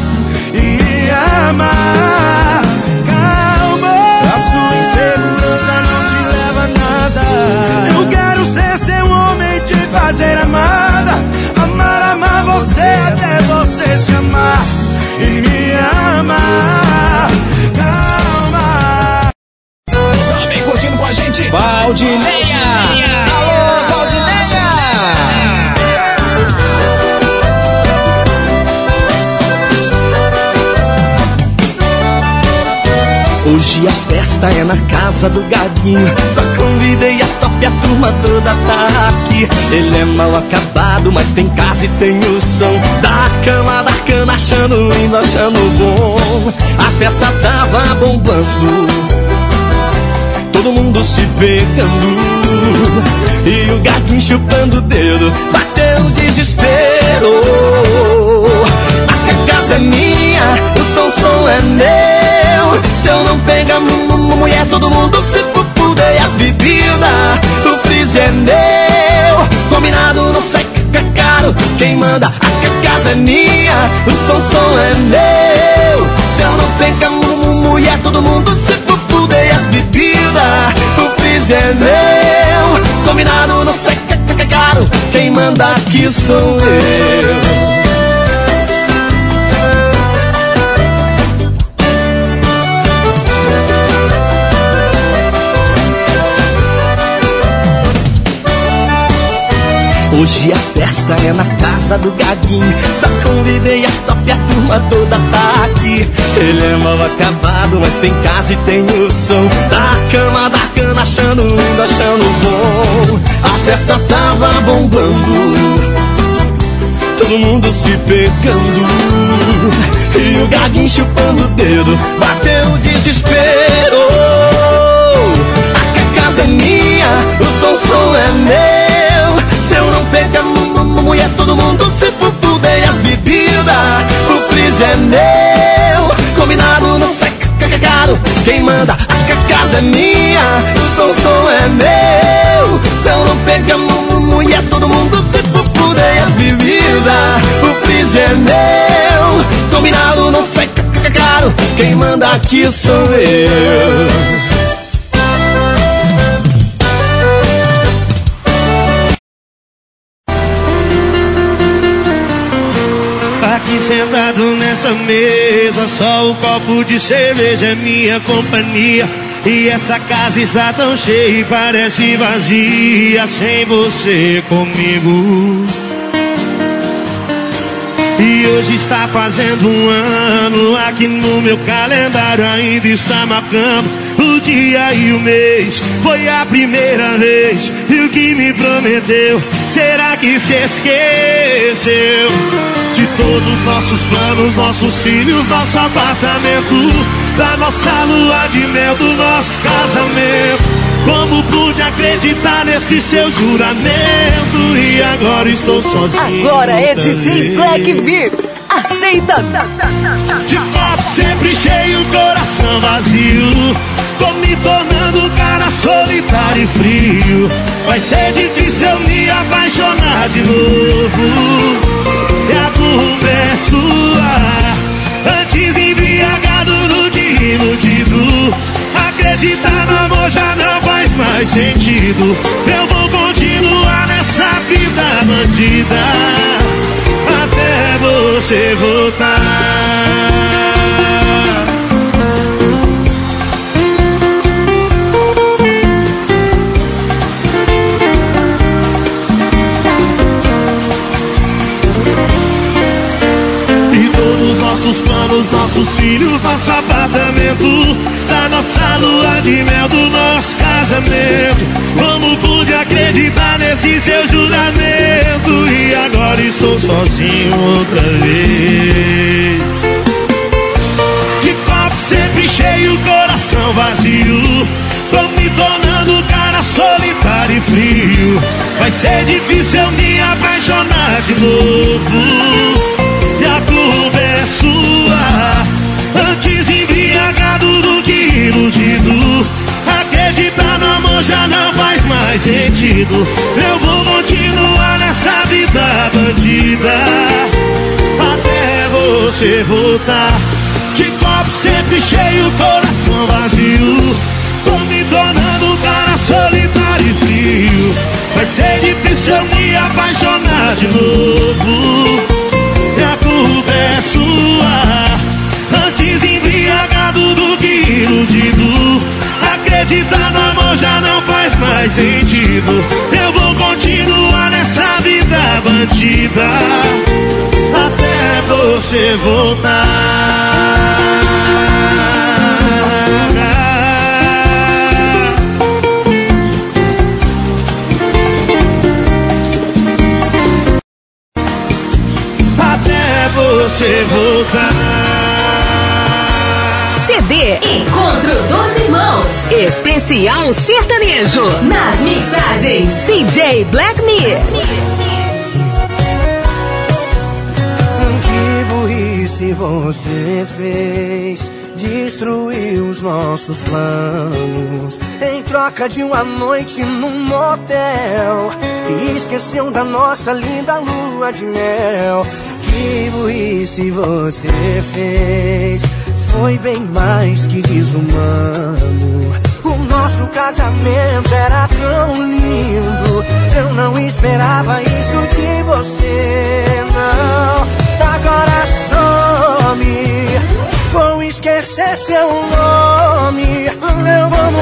e amar. Calma, a sua insegurança não te leva a nada. Eu quero ser seu homem, te fazer amada. Amar, amar você até você se amar e me amar. Curtindo com a gente, Valdineia. Alô, Valdineia. Hoje a festa é na casa do Gaguinho. Só convidei as top e a turma toda tá aqui. Ele é mal acabado, mas tem casa e tem o som. Da cama, da cana, achando lindo, achando bom. A festa tava bombando Todo mundo se pegando E o Gaguinho chupando o dedo Bateu o desespero A casa é minha, o som é meu se eu não pegar mulher, todo mundo se fuder. As bebidas, o freezer é meu. Combinado, não sai caro. Quem manda, a casa é minha. O som é meu. Se eu não pegar mulher, todo mundo se fuder. As bebidas, o freezer é meu. Combinado, não sai caro. Quem manda aqui sou eu. Hoje a festa é na casa do Gaguinho. Só convidei as top a turma toda tá aqui. Ele é mal acabado, mas tem casa e tem o som. Da cama, da cana, achando lindo, achando bom. A festa tava bombando. Todo mundo se pegando. E o Gaguinho chupando o dedo Bateu o desespero. A casa é minha, o som, som é meu mulher, todo mundo se fuder as bebidas. O freezer é meu, combinado não sai caro. Quem manda, a casa é minha, o som, som é meu. Se eu não pegar mulher, todo mundo se fuder as bebidas. O freezer é meu, combinado não sai caro. Quem manda aqui sou eu. Sentado nessa mesa, só o copo de cerveja é minha companhia. E essa casa está tão cheia e parece vazia sem você comigo. E hoje está fazendo um ano, aqui no meu calendário ainda está marcando o dia e o mês. Foi a primeira vez e o que me prometeu, será que se esqueceu? De todos os nossos planos, nossos filhos, nosso apartamento, da nossa lua de mel, do nosso casamento. Como pude acreditar nesse seu juramento e agora estou sozinho. Agora é DJ Black Mix. Aceita! De copo sempre cheio, coração vazio. Tô me tornando um cara solitário e frio. Vai ser difícil eu me apaixonar de novo. E a culpa é sua. Antes embriagado no dia iludido. Acreditar no amor já não faz mais sentido. Eu vou continuar nessa vida bandida. Você voltar. nossos planos, nossos filhos, nosso apartamento, da nossa lua de mel, do nosso casamento. Como pude acreditar nesse seu juramento E agora estou sozinho outra vez. De copo sempre cheio, coração vazio Tô me tornando cara solitário e frio. Vai ser difícil eu me apaixonar de novo. E a culpa é sua. Antes embriagado do que iludido Acreditar no amor já não faz sentido. Eu vou continuar nessa vida bandida. Até você voltar. De copo sempre cheio, coração vazio. Tô me tornando um cara solitário e frio. Vai ser difícil eu me apaixonar de novo. E a culpa é sua. Antes embriagado do que iludido. Acreditar no faz sentido. Eu vou continuar nessa vida bandida. Até você voltar. você voltar. Especial sertanejo. Nas mixagens. DJ Black Mix. Que burrice você fez. Destruiu os nossos planos em troca de uma noite num motel. E esqueceu da nossa linda lua de mel. Que burrice você fez Foi bem mais que desumano nosso casamento era tão lindo. Eu não esperava isso de você, não. Agora some. Vou esquecer seu nome. Eu vou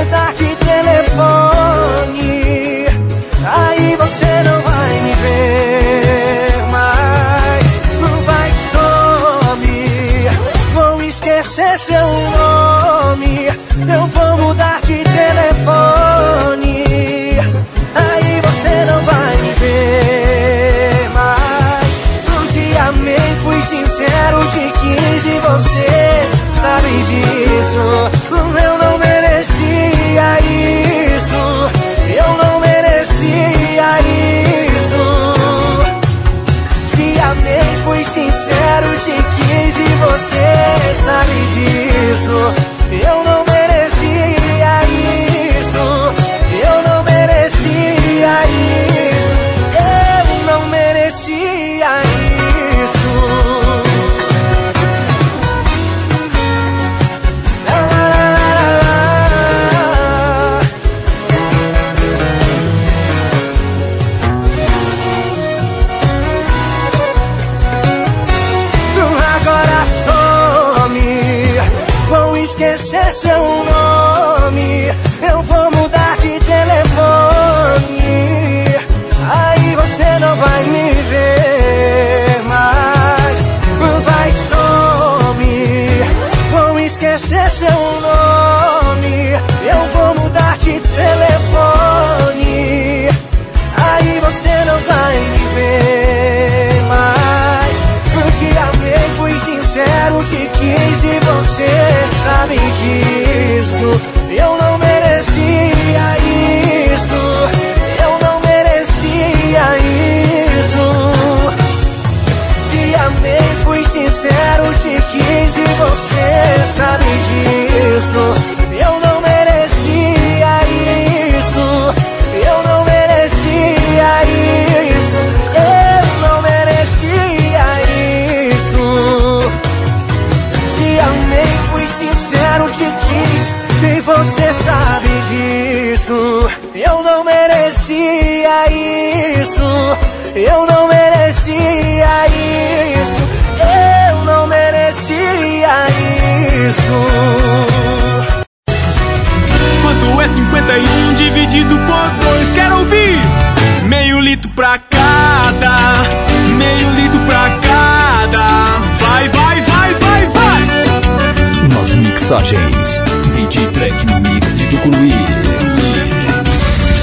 mixagens. DJ Track no mix de Tucuruí.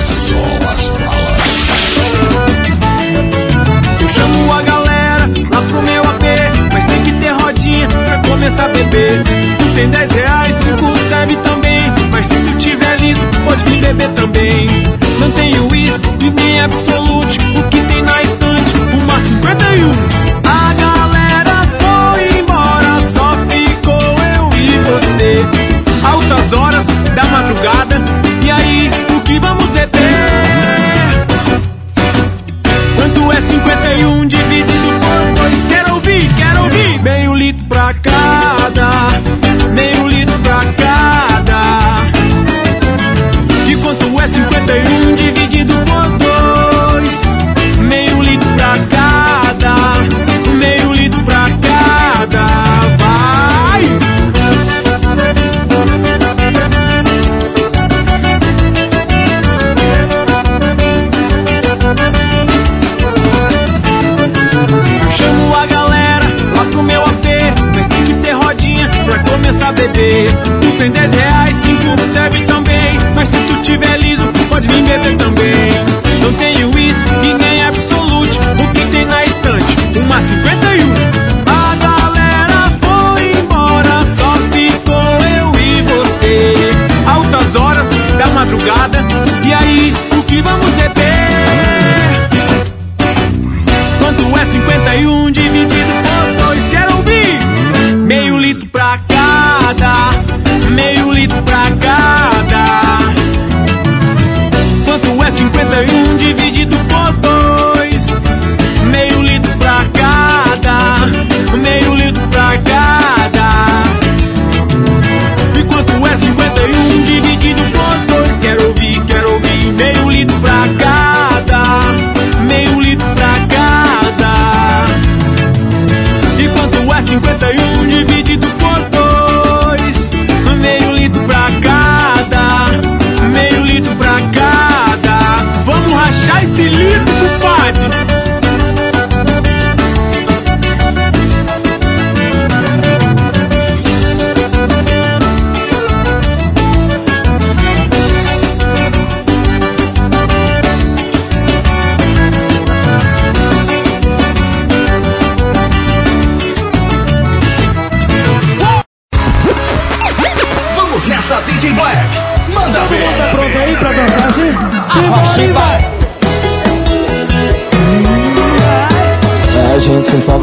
Só as balas. Eu chamo a galera lá pro meu AP, mas tem que ter rodinha pra começar a beber. Tu tem 10 reais, 5 serve também, mas se tu tiver liso, pode vir beber também. Não tem uísque nem absolute, o que tem na estante? Uma 51. altas horas da madrugada. E aí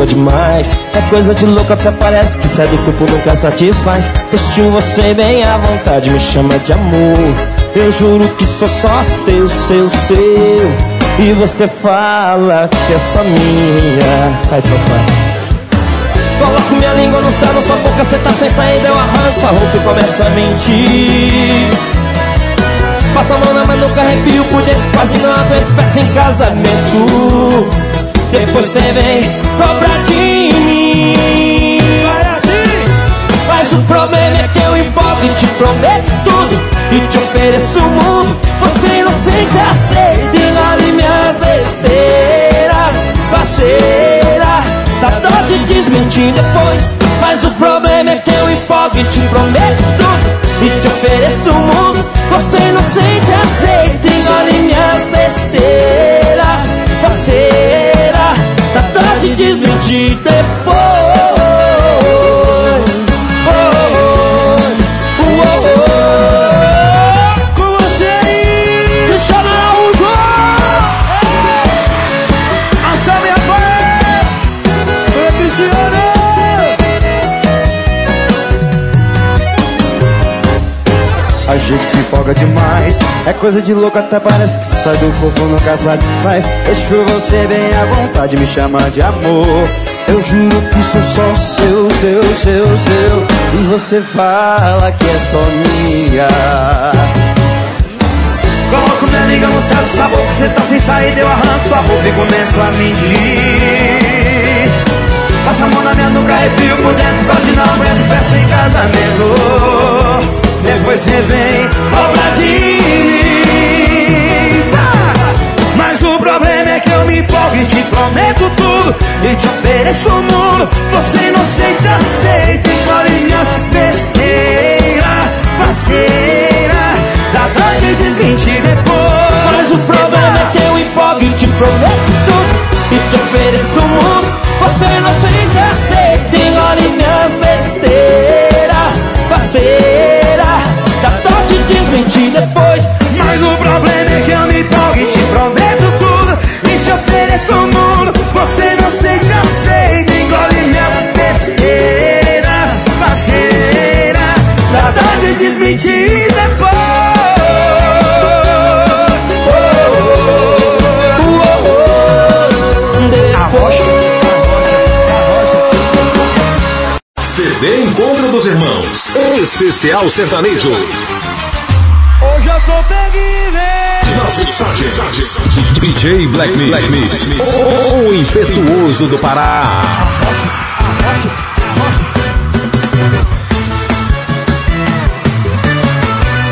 demais. É coisa de louco, até parece que sai do corpo nunca satisfaz Vestiu você bem à vontade, me chama de amor. Eu juro que sou só seu, seu, seu. E você fala que é só minha. Ai, papai. Coloco minha língua no céu, na sua boca, cê tá sem saída Eu arranco sua roupa e começo a mentir. Passa a mão na manuca, arrepio por dentro Quase não aguento, peço em casamento depois cê vem cobrar de mim. Mas o problema é que eu empolgo e te prometo tudo E te ofereço o mundo. Você inocente aceita e engole minhas besteiras Parceira, dá dó de desmentir depois. Mas o problema é que eu empolgo e te prometo tudo E te ofereço o mundo. Você inocente aceita e engole minhas besteiras Parceira De desmentir depois Gente se empolga demais. É coisa de louco, até parece que sai do corpo nunca satisfaz. Deixo você bem à vontade, me chama de amor. Eu juro que sou só seu, seu, seu, seu. E você fala que é só minha. Coloco minha língua no céu do sabor que cê tá sem saída Eu arranco sua roupa e começo a mentir. Passa a mão na minha nuca, arrepio por dentro Quase não aguento, peço em casamento Depois cê vem cobrar de mim Mas o problema é que eu me empolgo e te prometo tudo E te ofereço o mundo. Você inocente aceita Engole minhas besteiras Parceira. Dá dó de desmentir depois. Mas o problema é que eu empolgo e te prometo tudo E te ofereço o mundo. Você inocente aceita e engole minhas besteiras de desmentir depois Mas o problema é que eu me empolgo e te prometo tudo E te ofereço o mundo Você não sente, aceita Engole minhas besteiras Parceira dó de desmentir depois CD Encontro dos Irmãos. Especial Sertanejo. Nas mensagens. DJ Black Mix. Black Mix. O impetuoso do Pará.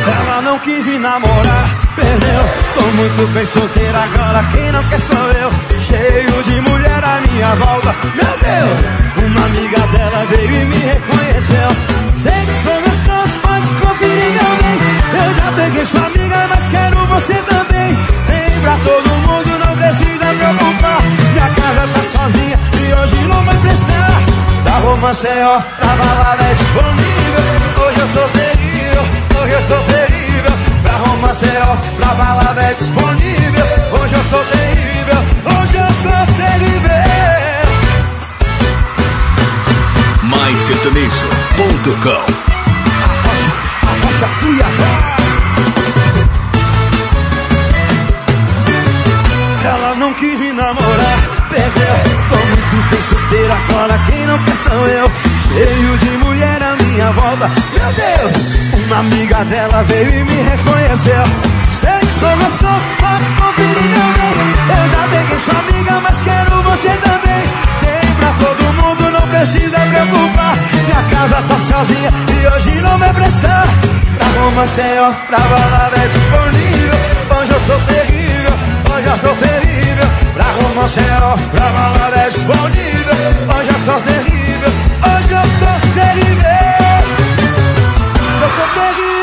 Ela não quis me namorar, perdeu Tô muito bem solteira agora, quem não quer sou eu Cheio de mulher à minha volta Meu Deus, uma amiga dela veio e me reconheceu Sei que sou Maceió, pra balada é disponível. Hoje eu tô terrível, hoje eu tô terrível. Pra Maceió, pra balada é disponível. Hoje eu tô terrível, hoje eu tô terrível. Mais sertanejo.com Cuiabá. Quer sou eu. Cheio de mulher à minha volta, meu Deus. Uma amiga dela veio e me reconheceu. Sei que sou gostoso, pode conferir. Eu já peguei sua amiga, mas quero você também. Tem pra todo mundo, não precisa preocupar. Minha casa tá sozinha e hoje não vai prestar. Pra Roma, Senhor, pra balada é disponível. Hoje eu tô terrível, hoje eu tô terrível. Senhor, pra balada é disponível. Hoje eu tô terrível, hoje eu tô terrível. Eu tô terrível.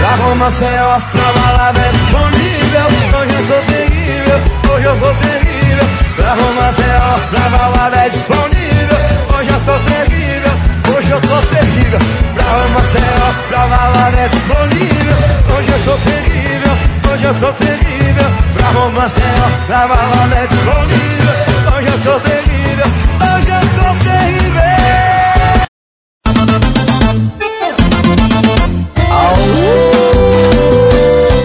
Pra Roma, pra balada é disponível Hoje eu tô terrível, hoje eu tô terrível Pra Roma, pra balada é disponível tô terrível, hoje eu tô terrível Pra Senhor, pra balada é disponível Hoje eu tô terrível, hoje eu tô terrível Pra Senhor, pra balada é disponível Hoje eu tô terrível, hoje eu tô terrível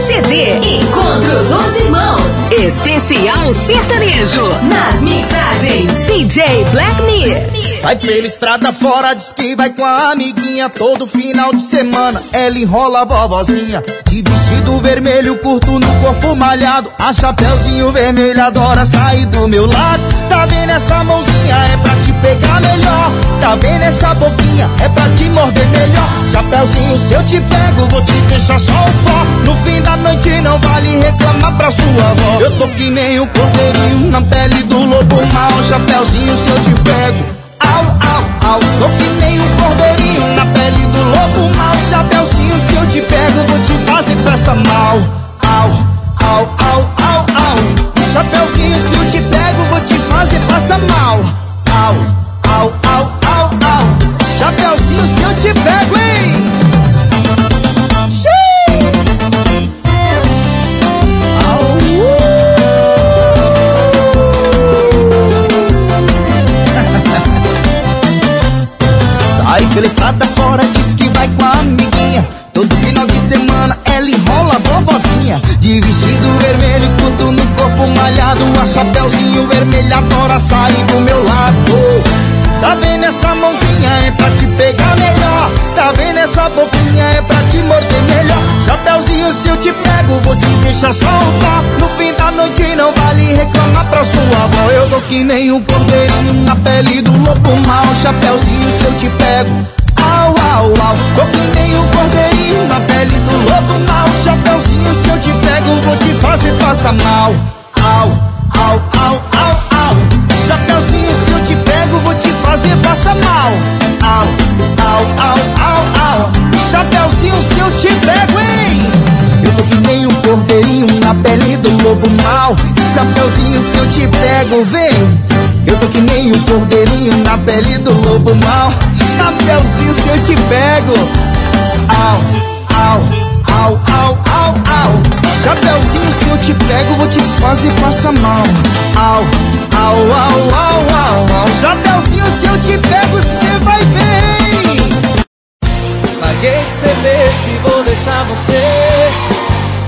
CD Encontro dos Irmãos. Especial sertanejo. Nas mixagens. DJ Black Mix. Sai pela estrada fora, diz que vai com a amiguinha Todo final de semana. Ela enrola a vovozinha De vestido vermelho curto no corpo malhado. A chapéuzinho vermelho adora sair do meu lado. Tá vendo essa mãozinha, é pra te pegar melhor. Tá vendo essa boquinha, é pra te morder melhor. Chapéuzinho, se eu te pego, vou te deixar só o pó. No fim da noite não vale reclamar pra sua avó. Eu tô que nem um cordeirinho na pele do lobo. Mal Chapéuzinho, se eu te pego Au, tô que nem um cordeirinho na pele do lobo mal Chapeuzinho, se eu te pego, vou te fazer peça mal. Au, au, au, au, au. Chapeuzinho, se eu te pego, vou te fazer passa mal. Au, au, au, au, au. Chapeuzinho, se eu te pego, chapéuzinho vermelho adora sair do meu lado. Tá vendo essa mãozinha? É pra te pegar melhor. Tá vendo essa boquinha? É pra te morder melhor. Chapeuzinho, se eu te pego, vou te deixar soltar. No fim da noite não vale reclamar pra sua avó. Eu tô que nem um cordeirinho na pele do lobo mal. Chapeuzinho, se eu te pego. Au, au, au, tô que nem um cordeirinho na pele do lobo mal. Chapeuzinho, se eu te pego, vou te fazer passar mal. Au, au, au, au. Chapeuzinho, se eu te pego, vou te fazer passar mal. Au, au, au, au, au. Chapeuzinho, se eu te pego, hein? Eu tô que nem um cordeirinho na pele do lobo mal. Chapeuzinho, se eu te pego, vem. Eu tô que nem um cordeirinho na pele do lobo mal. Chapeuzinho, se eu te pego. Au, au, au, au, au, au. Chapeuzinho, se eu te pego, vou te fazer passar mal. Au, au, au, au, au, au. Chapeuzinho, se eu te pego, cê vai ver. Paguei de cerveja e vou deixar você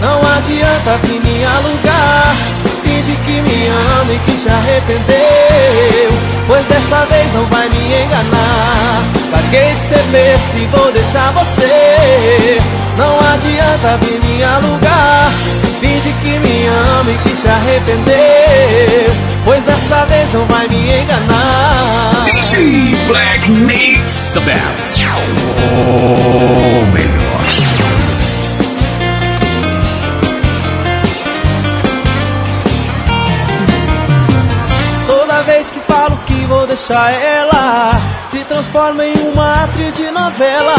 Não adianta vir me alugar Finge que me ama e que se arrependeu Pois dessa vez não vai me enganar Paguei de cerveja e vou deixar você Não adianta vir me alugar Finge que me ama e que se arrependeu Pois dessa vez não vai me enganar DJ Black Mix, the best. Melhor. Toda vez que falo que vou deixar ela Transforma em uma atriz de novela.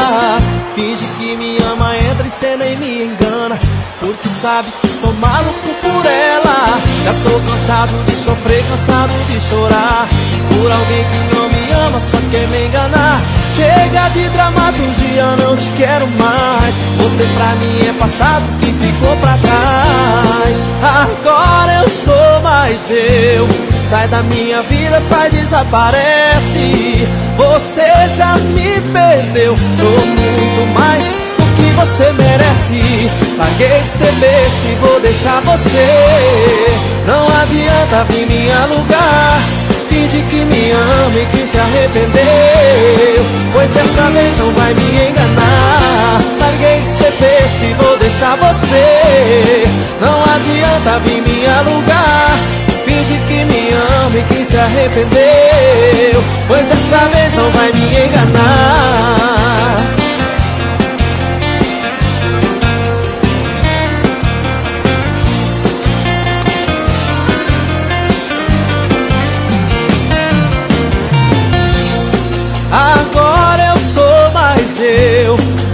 Finge que me ama, entra em cena e me engana. Porque sabe que sou maluco por ela. Já tô cansado de sofrer, cansado de chorar. Por alguém que não me ama, só quer me enganar. Chega de dramaturgia, não te quero mais. Você pra mim é passado que ficou pra trás. Agora eu sou mais eu. Sai da minha vida, sai, desaparece. Você já me perdeu. Sou muito mais do que você merece. Paguei de ser besta e vou deixar você. Não adianta vir me alugar. Finge que me ama e que se arrependeu Pois dessa vez não vai me enganar Larguei de ser besta e vou deixar você Não adianta vir me alugar Finge que me ama e que se arrependeu Pois dessa vez não vai me enganar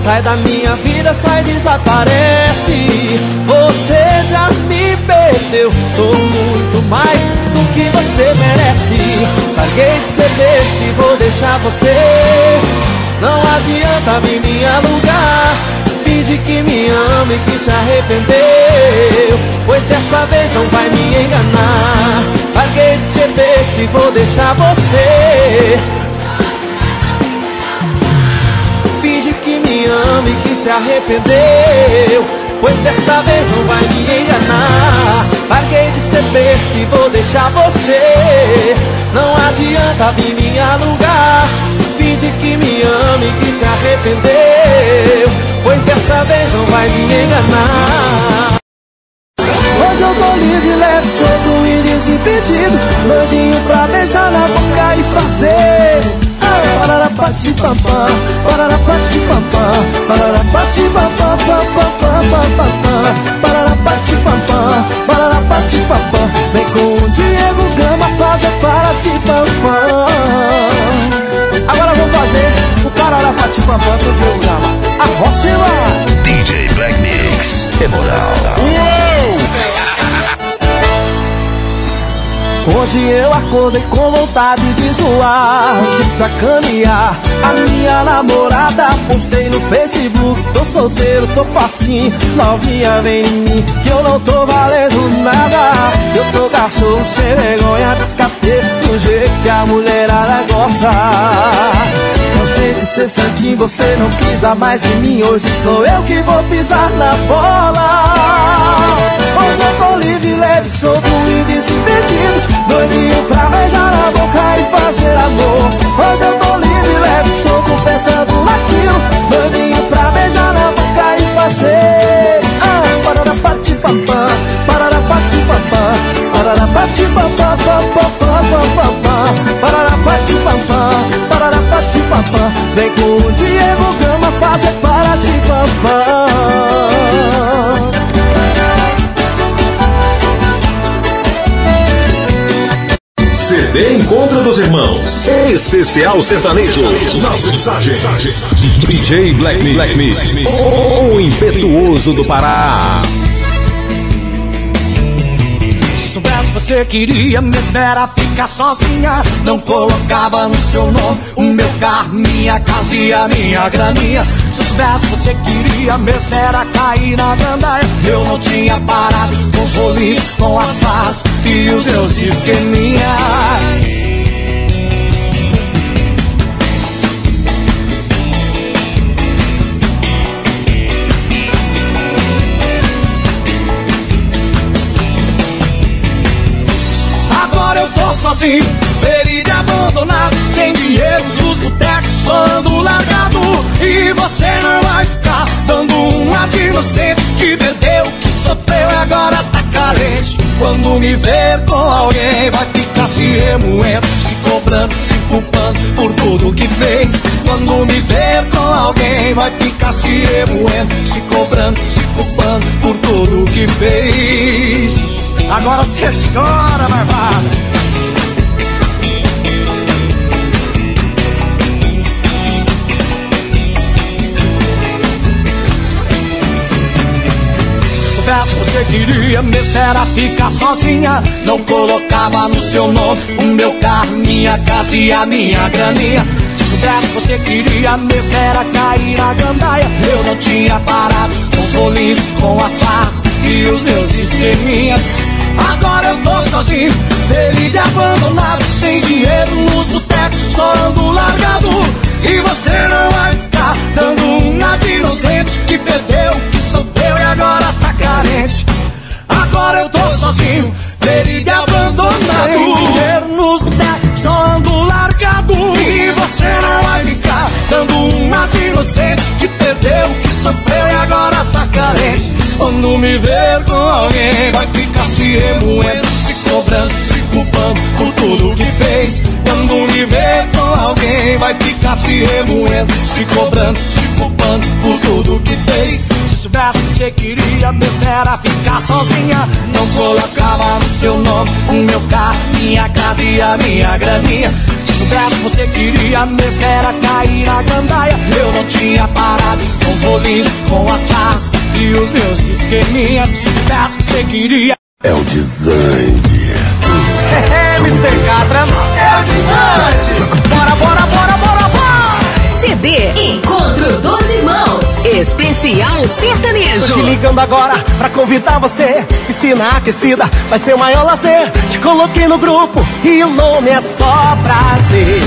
Sai da minha vida, sai, desaparece. Você já me perdeu. Sou muito mais do que você merece. Larguei de ser besta e vou deixar você. Não adianta vir me alugar. Finge que me ama e que se arrependeu. Pois dessa vez não vai me enganar. Larguei de ser besta e vou deixar você. Me ama e que se arrependeu Pois dessa vez não vai me enganar. Larguei de ser besta e vou deixar você. Não adianta vir me alugar. Finge que me ama e que se arrependeu Pois dessa vez não vai me enganar. Hoje eu tô livre, leve, solto e desimpedido. Doidinho pra beijar na boca e fazer Parará pati papá, parará pati papá, parará pati papá, papá papá, parará pati papá, parará pati papá. Vem com o Diego Gama fazer para ti papá. Agora vamos fazer o parará pati papá do Diego Gama. A Rocha DJ Black Mix, é moral. Uou! Hoje eu acordei com vontade de zoar, de sacanear. A minha namorada postei no Facebook Tô solteiro, tô facinho, novinha vem em mim Que eu não tô valendo nada. Eu tô cachorro sem vergonha, descapete Do jeito que a mulherada gosta. Cansei de ser santinho, você não pisa mais em mim. Hoje sou eu que vou pisar na bola. Hoje eu tô livre, leve, solto e desimpedido. Doidinho pra beijar na boca e fazer amor. Hoje eu tô livre, leve, solto, pensando naquilo fazer Ah, pati, papá Parará, pati, papá Parará, pati, papá, papá, papá, papá Parará, pati, papá Parará, pati, papá Vem com o Diego Gama fazer dos Irmãos. Especial sertanejo. Nas mensagens. DJ Black. Black Mix. O impetuoso do Pará. Se soubesse você queria mesmo era ficar sozinha Não colocava no seu nome o meu carro, minha casa e a minha graninha Se soubesse você queria mesmo era cair na gandaia Eu não tinha parado com os roliços, com as farras e os meus esqueminhas sozinho, ferido e abandonado Sem dinheiro dos botecos, só largado. E você não vai ficar dando uma de inocente Que bebeu, que sofreu e agora tá carente. Quando me ver com alguém vai ficar se remoendo Se cobrando, se culpando por tudo que fez. Quando me ver com alguém vai ficar se remoendo Se cobrando, se culpando por tudo que fez. Agora você chora, marvada você queria mesmo era ficar sozinha. Não colocava no seu nome o meu carro, minha casa e a minha graninha. Se soubesse você queria mesmo era cair na gandaia. Eu não tinha parado com os rolinhos, com as farras e os meus esqueminhas. Agora eu tô sozinho, feliz e abandonado, sem dinheiro nos botecos, só ando largado. E você não vai ficar dando uma de inocente que perdeu, que agora tá carente. Agora eu tô sozinho, ferido e abandonado. Sem dinheiro nos botecos, só ando largado. E você não vai ficar dando uma de inocente que perdeu, que sofreu e agora tá carente. Quando me ver com alguém, vai ficar se remoendo, se cobrando, se culpando por tudo que fez. Quando me ver com alguém, vai ficar se remoendo, se cobrando, se culpando por tudo que fez. Se soubesse que você queria mesmo era ficar sozinha, não colocava no seu nome o meu carro, minha casa e a minha graninha. Se soubesse que você queria mesmo era cair na gandaia, eu não tinha parado com os rolinhos, com as farras e os meus esqueminhas. Se soubesse que você queria. É o design. É, Mr. Catra, é o design. Bora, bora. CD Encontro dos Irmãos. Especial Sertanejo. Tô te ligando agora pra convidar você. Piscina aquecida vai ser o maior lazer. Te coloquei no grupo e o nome é só prazer.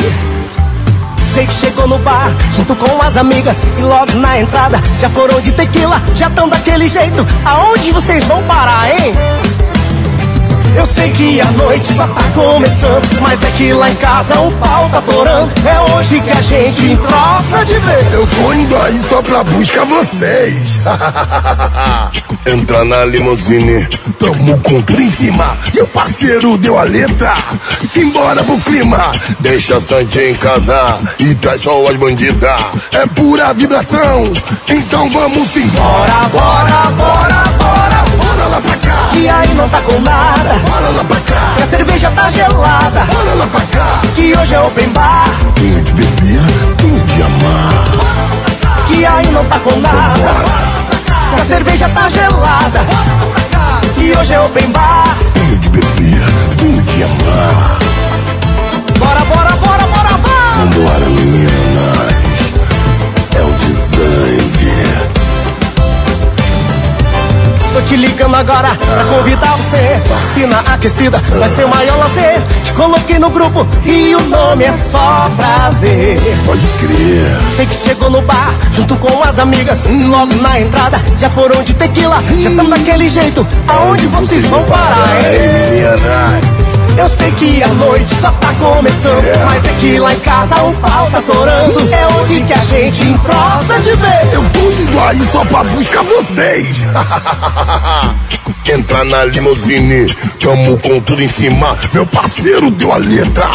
Sei que chegou no bar junto com as amigas e logo na entrada já foram de tequila, já tão daquele jeito. Aonde vocês vão parar, hein? Eu sei que a noite só tá começando, mas é que lá em casa o pau tá torando. É hoje que a gente entroça de vez. Eu tô indo aí só pra buscar vocês. Entra na limusine, tamo com cima. Meu parceiro deu a letra, simbora pro clima. Deixa a Santinha em casa e traz só as bandidas. É pura vibração, então vamos embora. Bora, bora, bora, Bora lá pra cá, que aí não tá com nada. bora lá pra cá, Que a cerveja tá gelada, bora lá pra cá. que hoje é open bar. Tenho de beber, tenho de amar. Que aí não tá com nada. Que a cerveja tá gelada, que hoje é open bar. Tenho de beber, tenho de amar. Bora, bora, bora, bora, vai! Vambora, meninas. Te ligando agora pra convidar você. Piscina aquecida vai ser o maior lazer. Te coloquei no grupo e o nome é só prazer. Pode crer. Sei que chegou no bar junto com as amigas. Logo na entrada já foram de tequila. Já tão daquele jeito. Aonde vocês vão parar, meninas. Eu sei que a noite só tá começando. Mas é que lá em casa o pau tá torando. É hoje que a gente entrosa de vez. Eu tô indo aí só pra buscar vocês. Entra na limusine, tamo com tudo em cima. Meu parceiro deu a letra.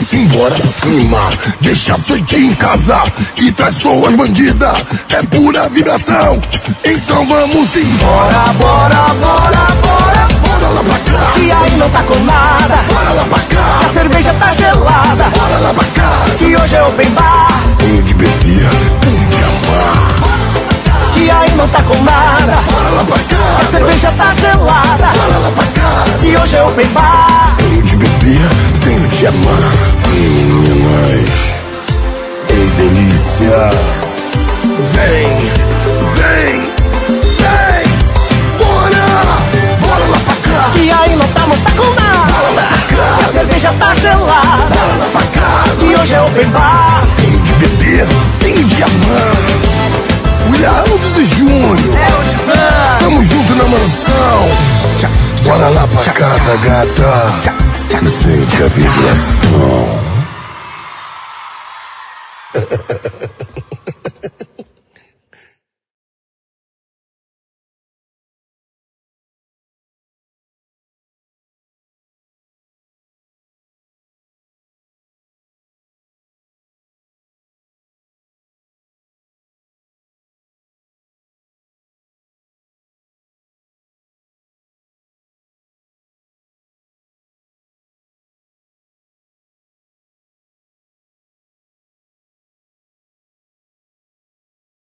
Simbora pro clima, deixa a em casa e traz suas bandidas. É pura vibração, então vamos embora. Bora, bora, bora. Bora lá pra cá, Que aí não tá com nada. bora lá pra A cerveja tá gelada. bora lá pra cá. Que hoje é open bar. Tenho de beber, tenho de amar. Que aí não tá com nada. Bora lá pra A cerveja tá gelada. bora lá pra cá. Que hoje é open bar. Tenho de beber, tenho de amar. Ei, meninas. Ei, delícia. Vem, Que aí não tá, tá com nada. A cerveja tá gelada. Que hoje é open bar. Tenho de beber, tenho de amar. William Alves e Júnior. É o design. Tamo junto na mansão. Bora lá pra casa, gata. E sente a vibração.